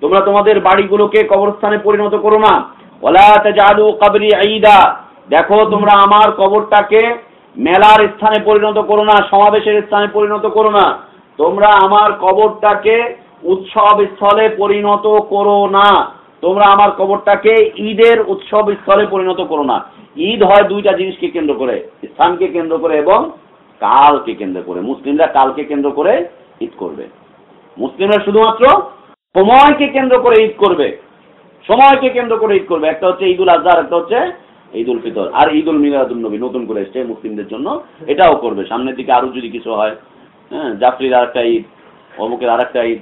তোমরা তোমাদের বাড়িগুলোকে কবরস্থানে পরিণত করো না। কাবরি দেখো, তোমরা আমার কবরটাকে মেলার স্থানে পরিণত করো না, সমাবেশের স্থানে পরিণত করো না। তোমরা আমার কবরটাকে উৎসব স্থলে পরিণত করো না। তোমরা আমার কবরটাকে ঈদের উৎসব স্থলে পরিণত করো না। ঈদ হয় দুইটা জিনিসকে কেন্দ্র করে, স্থানকে কেন্দ্র করে এবং কালকে কেন্দ্র করে। মুসলিমরা কালকে কেন্দ্র করে ঈদ করবে। মুসলিমরা শুধুমাত্র সময়কে কেন্দ্র করে ঈদ করবে। সময়কে কেন্দ্র করে ঈদ করবে। একটা হচ্ছে ঈদুল আজহার, একটা হচ্ছে ঈদ উল ফিতর। আর ঈদ উল মিলাদুল নবী নতুন করে এসছে মুসলিমদের জন্য। এটাও করবে। সামনের দিকে আরও যদি কিছু হয় হ্যাঁ জাফরির আর একটা ঈদ, অমুকের আর একটা ঈদ,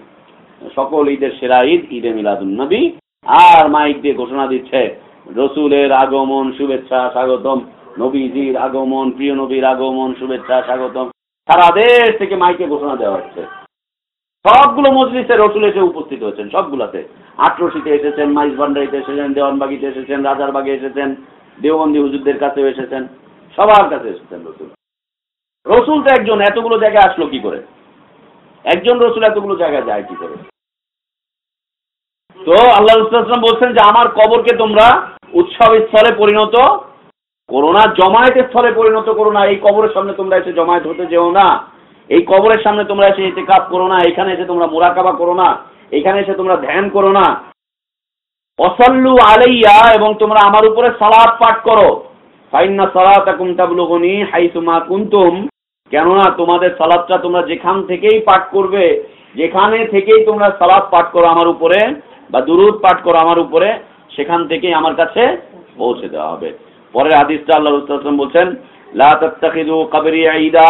সকল ঈদের সেরা ঈদ ঈদে মিলাদুল নবী আর মাইক দিয়ে ঘোষণা দিচ্ছে, রসুলের আগমন, শুভেচ্ছা, স্বাগতম। নবীজির আগমন, প্রিয় নবীর আগমন, শুভেচ্ছা, স্বাগতম। সারা দেশ থেকে মাইকে ঘোষণা দেওয়া হচ্ছে। সবগুলো মজলিসে রসুল এসে উপস্থিত হয়েছেন, সবগুলাতে। আটরশিতে এসেছেন, মাইজ ভান্ডারিতে এসেছেন, দেওয়ানবাগিতে এসেছেন, রাজারবাগে এসেছেন, দেওবন্দি হুজুরদের কাছেও এসেছেন, সবার কাছে এসেছেন রসুল। রসুল তো একজন, এতগুলো জায়গায় আসলো কি করে? একজন রসুল এতগুলো জায়গায় যায় কি করে? তো আল্লাহ রসুলাম বলছেন যে, আমার কবরকে তোমরা উৎসব স্থলে পরিণত করো না জমায়েতের স্থলে পরিণত করো না। এই কবরের সামনে তোমরা এসে জমায়েত হতে যেও না। এই কবরের সামনে তোমরা এসে এতে কাজ করো না। এখানে এসে তোমরা মোরাকাবা করো না। এখানে এসে তোমরা ধ্যান করো না। অসল্লু আলাইয়া এবং তোমরা আমার উপরে সালাদ পাঠ করো। ফাইন্না সালাত কুমতাবলুগনি হাইসুমা কুন্তুম। কেননা তোমাদের সালাদটা তোমরা যেখান থেকেই পাঠ করবে, যেখানে থেকেই তোমরা সালাদ পাঠ করো আমার উপরে বা দুরুদ পাঠ করো আমার উপরে, সেখান থেকেই আমার কাছে পৌঁছে দেওয়া হবে। পরের হাদিসটা আল্লাহ বলছেন ঈদা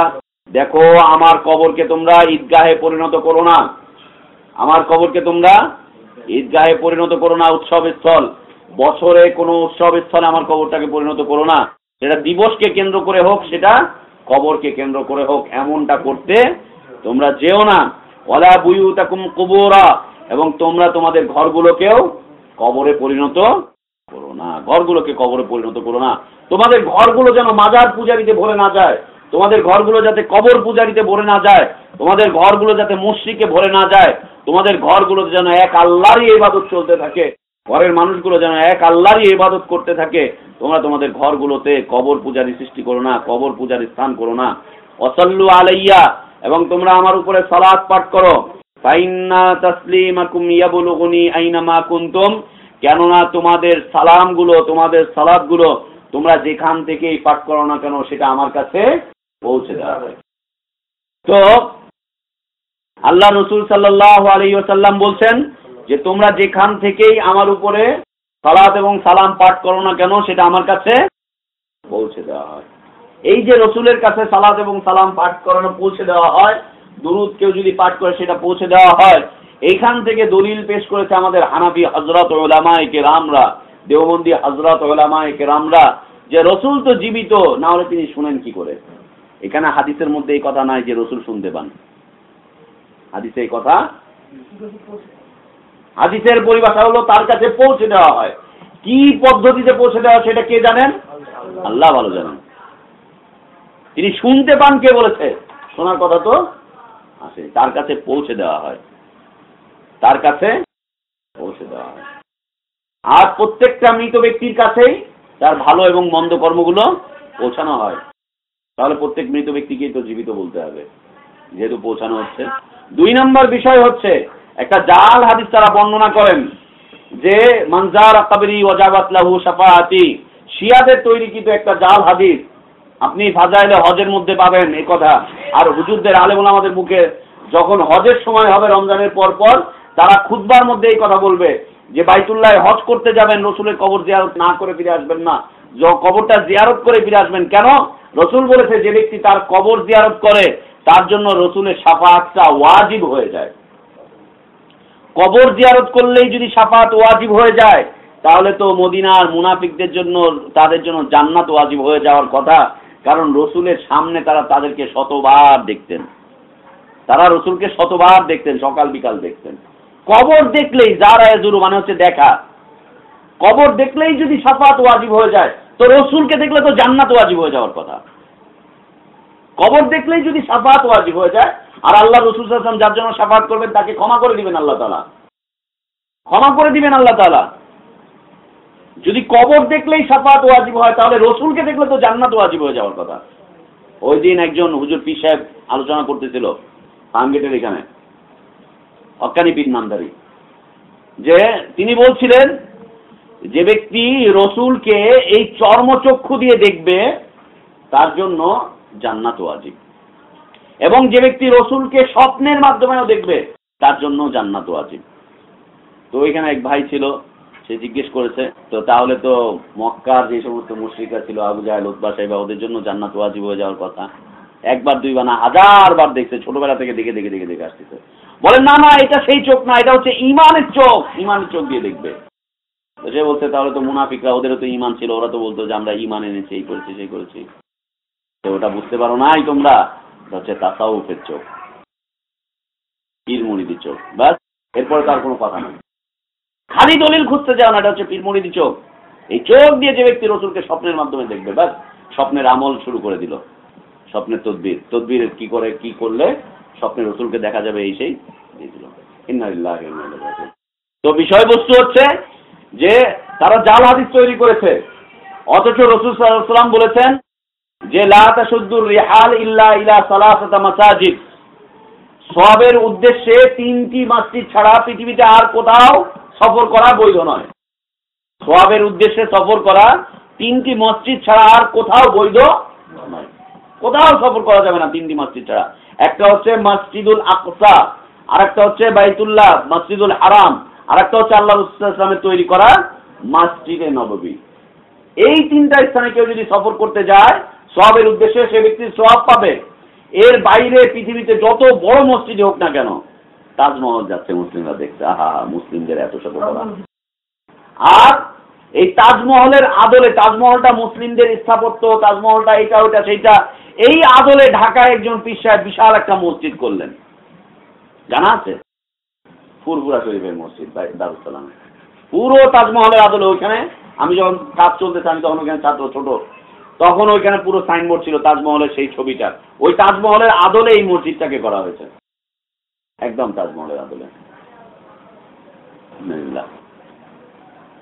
দেখো আমার কবরকে তোমরা ঈদগাহে পরিণত করো না। আমার কবরকে তোমরা ঈদগাহে পরিণত করো না, উৎসব স্থল। বছরে কোনো উৎসব স্থলে আমার কবরটাকে পরিণত করো না। সেটা দিবসকে কেন্দ্র করে হোক, সেটা কবরকে কেন্দ্র করে হোক, এমনটা করতে তোমরা যেও না। ওলা বুয়ু তাকুম কুবুরা এবং তোমরা তোমাদের ঘরগুলোকেও কবরে পরিণত করো না। ঘরগুলোকে কবরে পরিণত করো না। তোমাদের ঘরগুলো যেন মাজার পূজারিতে ভরে না যায়। তোমাদের ঘরগুলো যাতে কবর পূজারিতে ভরে না যায়। তোমাদের ঘরগুলো যাতে মসজিদকে ভরে না যায়। তোমাদের ঘরগুলো যেন এক আল্লাহরই ইবাদত চলতে থাকে। ঘরের মানুষগুলো যেন এক আল্লাহরই ইবাদত করতে থাকে। তোমরা তোমাদের ঘরগুলোতে কবর পূজারি সৃষ্টি করো না, কবর পূজারি স্থান করো না। অসল্লু আলাইয়া এবং তোমরা আমার উপরে সালাত পাঠ করো। ফাইন্না তাসলিমাকুম ইয়াবলুগুনি আইনামা কুনতুম, কেননা তোমাদের সালামগুলো, তোমাদের সালাদগুলো তোমরা যেখান থেকেই পাঠ করো না কেন, সেটা আমার কাছে পৌঁছে দেওয়া হয় তো আল্লাহ রসুল সাল্লাহ আলী বলছেন যে তোমরা যেখান থেকেই আমার উপরে সালাত এবং সালাম পাঠ করো না কেন, সেটা আমার কাছে পৌঁছে দেওয়া হয়। এই যে রসুলের কাছে সালাত এবং সালাম পাঠ করানো পৌঁছে দেওয়া হয় দুরুদ কেউ যদি পাঠ করে সেটা পৌঁছে দেওয়া হয়, এইখান থেকে দলিল পেশ করেছে আমাদের হানাফি হজরত ওলামায় রামরা দেওবন্দি হজরত ওলামায় রামরা যে রসুল তো জীবিত, না হলে তিনি শুনেন কি করে? এখানে হাদিসের মধ্যে এই কথা নাই যে রসুল শুনতে পান। হাদিসে এই কথা হাদিসের পরিভাষা হলো তার কাছে পৌঁছে দেওয়া হয়। কি পদ্ধতিতে পৌঁছে দেওয়া সেটা কে জানেন? আল্লাহ ভালো জানেন। তিনি শুনতে পান কে বলেছে? শোনার কথা তো আসে। তার কাছে পৌঁছে দেওয়া হয়। তার কাছে পৌঁছে দেওয়া হয়। আর প্রত্যেকটা মৃত ব্যক্তির কাছেই তার ভালো এবং মন্দ কর্মগুলো পৌঁছানো হয়। তাহলে প্রত্যেক মৃত ব্যক্তিকেই তো জীবিত বলতে হবে, যেহেতু পৌঁছানো হচ্ছে। দুই নম্বর বিষয় হচ্ছে, একটা জাল হাদিস তারা বর্ণনা করেন যে মানজার আকাবরি ওজাবাত লাহু সাফাআতি শিয়াদের তৈরি কিন্তু একটা জাল হাদিস। আপনি ফাজাইলে হজের মধ্যে পাবেন এই কথা। আর হুজুরদের আলেমুল আমাদের মুখে যখন হজের সময় হবে রমজানের পর পর, তারা খুদবার মধ্যে এই কথা বলবে, যে বাইতুল্লাহ হজ করতে যাবেন, রসুলের কবর জিয়ারত না করে ফিরে আসবেন না। কবরটা জিয়ারত করে ফিরে আসবেন কেন? রসুল বলেছে, যে ব্যক্তি তার কবর জিয়ারত করে, তার জন্য রসুলের সাফাতটা ওয়াজিব হয়ে যায়। কবর জিয়ারত করলেই যদি সাফাত ওয়াজিব হয়ে যায়, তাহলে তো মদিনার মুনাফিকদের জন্য, তাদের জন্য জান্নাত ওয়াজিব হয়ে যাওয়ার কথা। কারণ রসুলের সামনে তারা তাদেরকে শতবার দেখতেন। তারা রসুলকে শতবার দেখতেন, সকাল বিকাল দেখতেন। কবর দেখলেই যারা এজুরু মানে হচ্ছে দেখা। কবর দেখলেই যদি সাফাত ওয়াজিব হয়ে যায়, তো রসুলকে দেখলে তো জান্নাত ওয়াজিব হয়ে যাওয়ার কথা। কবর দেখলেই যদি সাফাত ওয়াজিব হয়ে যায়, আর আল্লাহ রসুল যার জন্য সাফাত করবেন, তাকে ক্ষমা করে দিবেন আল্লাহ তালা ক্ষমা করে দিবেন আল্লাহ তালা যদি কবর দেখলেই সাফাত ওয়াজিব হয়, তাহলে রসুলকে দেখলে তো জান্নাত ওয়াজিব হয়ে যাওয়ার কথা। ওই দিন একজন হুজুর পীর সাহেব আলোচনা করতেছিল ফার্মগেটের এখানে হকানি পীর নামদারি, যে তিনি বলছিলেন, যে ব্যক্তি রসুলকে এই চর্মচক্ষু দিয়ে দেখবে, তার জন্য জান্নাত ওয়াজিব। এবং যে ব্যক্তি রসুলকে স্বপ্নের মাধ্যমেও দেখবে, তার জন্য জান্নাত ওয়াজিব। তো এখানে এক ভাই ছিল সে জিজ্ঞেস করেছে। তো তাহলে তো মক্কার যে সমস্ত মুশ্রিকা ছিল, আবু জাহেল উৎবা সাহেবা, ওদের জন্য জান্নাত ওয়াজিব হয়ে যাওয়ার কথা। একবার, দুইবার না, হাজার বার দেখছে, ছোটবেলা থেকে দেখে দেখে দেখে দেখে আসতেছে। বলেন, না না, এটা সেই চোখ না, এটা হচ্ছে ইমানের চোখ। ইমানের চোখ দিয়ে দেখবে। তো সে বলছে, তাহলে তো মুনাফিকরা, ওদেরও তো ইমান ছিল, ওরা তো বলতো যে আমরা ইমান এনেছি, এই করেছি, সেই করেছি। তো ওটা বুঝতে পারো নাই তোমরা? হচ্ছে তাসাউফের চোখ পীর মুড়িদির চোখ, ব্যাস। এরপরে তার কোনো কথা নেই। খালি দলিল খুঁজতে যাও না, এটা হচ্ছে পীর মুড়িদি চোখ। এই চোখ দিয়ে যে ব্যক্তি রসুলকে স্বপ্নের মাধ্যমে দেখবে, ব্যাস, স্বপ্নের আমল শুরু করে দিল। স্বপ্নের তদবির। তদবির কি করে, কি করলে স্বপ্নের রসুলকে দেখা যাবে, এই সেই দিল। তো বিষয়বস্তু হচ্ছে যে, তারা জাল হাদিস তৈরি করেছে। অথচ রসুল সাল্লাম বলেছেন যে রিহাল ইল্লা ইলা মাসাজিদ। সবের উদ্দেশ্যে তিনটি মসজিদ ছাড়া পৃথিবীতে আর কোথাও সফর করা বৈধ নয়। সবের উদ্দেশ্যে সফর করা তিনটি মসজিদ ছাড়া আর কোথাও বৈধ নয়। কোথাও সফর করা যাবে না তিনটি মসজিদ ছাড়া। একটা হচ্ছে মসজিদুল আকসা আর একটা হচ্ছে বাইতুল্লাহ, মসজিদুল হারাম আর একটা হচ্ছে আল্লাহ ইসলামের তৈরি করা মসজিদে নববী। এই তিনটা স্থানে কেউ যদি সফর করতে যায় সবের উদ্দেশ্যে সে ব্যক্তি সব পাবে। এর বাইরে পৃথিবীতে যত বড় মসজিদ হোক না কেন তাজমহল যাচ্ছে মুসলিমরা দেখতে। আহা, মুসলিমদের এত শত করা আর এই তাজমহলের আদলে, তাজমহলটা মুসলিমদের স্থাপত্য, তাজমহলটা এটা ওটা সেইটা, এই আদলে ঢাকায় একজন পিসায় বিশাল একটা মসজিদ করলেন। জানা আছে? ফুরফুরা শরীফের মসজিদ দারুসালামে পুরো তাজমহলের আদলে ওইখানে। আমি যখন কাজ চলতেছে, আমি তখন ওইখানে ছাত্র, ছোট। তখন ওইখানে পুরো সাইনবোর্ড ছিল তাজমহলের সেই ছবিটা। ওই তাজমহলের আদলে এই মসজিদটাকে করা হয়েছে। একদম তাজমহলের আদলে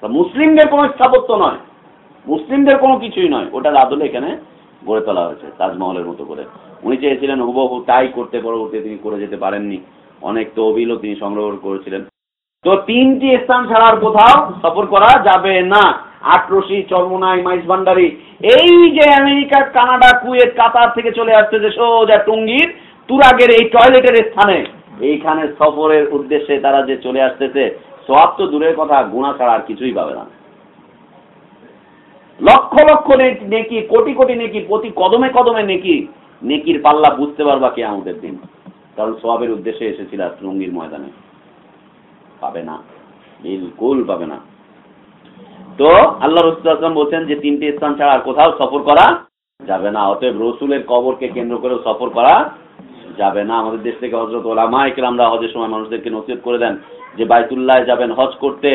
মুসলিমদের কোনো স্থাপত্য নয়। মুসলিমদের কোনো কিছুই নয়। ওটার আদলে এখানে গড়ে তোলা হয়েছে, তাজমহলের মতো করে। উনি চেয়েছিলেন হুবহু তাই করতে পরবর্তীতে তিনি করে যেতে পারেননি। অনেক তহবিলও তিনি সংগ্রহ করেছিলেন। তো তিনটি স্থান ছাড়ার কোথাও সফর করা যাবে না। আটরশি, চরমোনাই মাইস ভান্ডারি। এই যে আমেরিকা, কানাডা, কুয়েত, কাতার থেকে চলে আসছে যে সোজা টঙ্গীর তুরাগের এই টয়লেটের স্থানে। এইখানে সফরের উদ্দেশ্যে তারা যে চলে আসতেছে, সব তো দূরের কথা, গুণা ছাড়া আর কিছুই পাবে না। লক্ষ লক্ষ নেকি কোটি কোটি নেকি, প্রতি কদমে কদমে নেকি, নেকির পাল্লা বুঝতে পারবা কে আমাদের দিন। কারণ সোয়াবের উদ্দেশ্যে এসেছিল টঙ্গির ময়দানে। পাবে না। বিলকুল পাবে না। তো আল্লাহ রসুলাম বলছেন যে, তিনটি স্থান ছাড়া আর কোথাও সফর করা যাবে না। অতএব রসুলের কবরকে কেন্দ্র করে সফর করা যাবে না। আমাদের দেশ থেকে হজরত ওলামা আমরা হজের সময় মানুষদেরকে নসিহত করে দেন যে, বাইতুল্লাহ যাবেন হজ করতে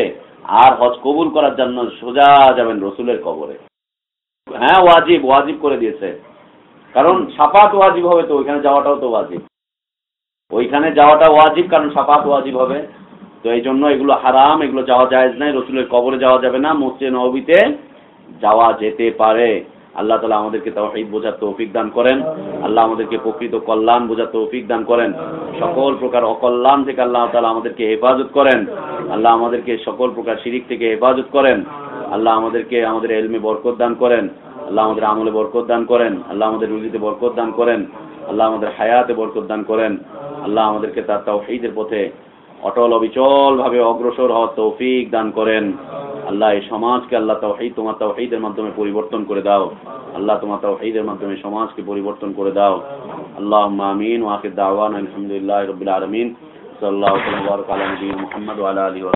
আর হজ কবুল করার জন্য সোজা যাবেন রসুলের কবরে। হ্যাঁ ওয়াজিব ওয়াজিব করে দিয়েছে। কারণ সাফাত ওয়াজিব হবে তো, ওইখানে যাওয়াটাও তো ওয়াজিব। ওইখানে যাওয়াটা ওয়াজিব, কারণ সাফাত ওয়াজিব হবে। তো এই জন্য এগুলো হারাম, এগুলো যাওয়া যায় নাই, রসুলের কবরে যাওয়া যাবে না, মসজিদ নবীতে যাওয়া যেতে পারে। আল্লাহ তালা আমাদেরকে তাওহীদ বোঝার তৌফিক দান করেন। আল্লাহ আমাদেরকে প্রকৃত কল্যাণ বোঝার তৌফিক দান করেন। সকল প্রকার অকল্যাণ থেকে আল্লাহ তালা আমাদেরকে হেফাজত করেন। আল্লাহ আমাদেরকে সকল প্রকার শিরিক থেকে হেফাজত করেন। আল্লাহ আমাদেরকে আমাদের এলমে বরকত দান করেন। আল্লাহ আমাদের আমলে বরকত দান করেন। আল্লাহ আমাদের রুজিতে বরকত দান করেন। আল্লাহ আমাদের হায়াতে বরকত দান করেন। আল্লাহ আমাদেরকে তার তাওহীদের পথে অটল অবিচল ভাবে অগ্রসর হওয়ার তৌফিক দান করেন। আল্লাহ এই সমাজকে আল্লাহ তাওহীদ তোমার তাও এইদের মাধ্যমে পরিবর্তন করে দাও। আল্লাহ তোমার তাও এইদের মাধ্যমে সমাজকে পরিবর্তন করে দাও। আল্লাহ আমিন। ওয়াকে দাওয়ান আলহামদুলিল্লাহ রবিল আলমিন। সাল্লাহ মোহাম্মদ আলা ওয়া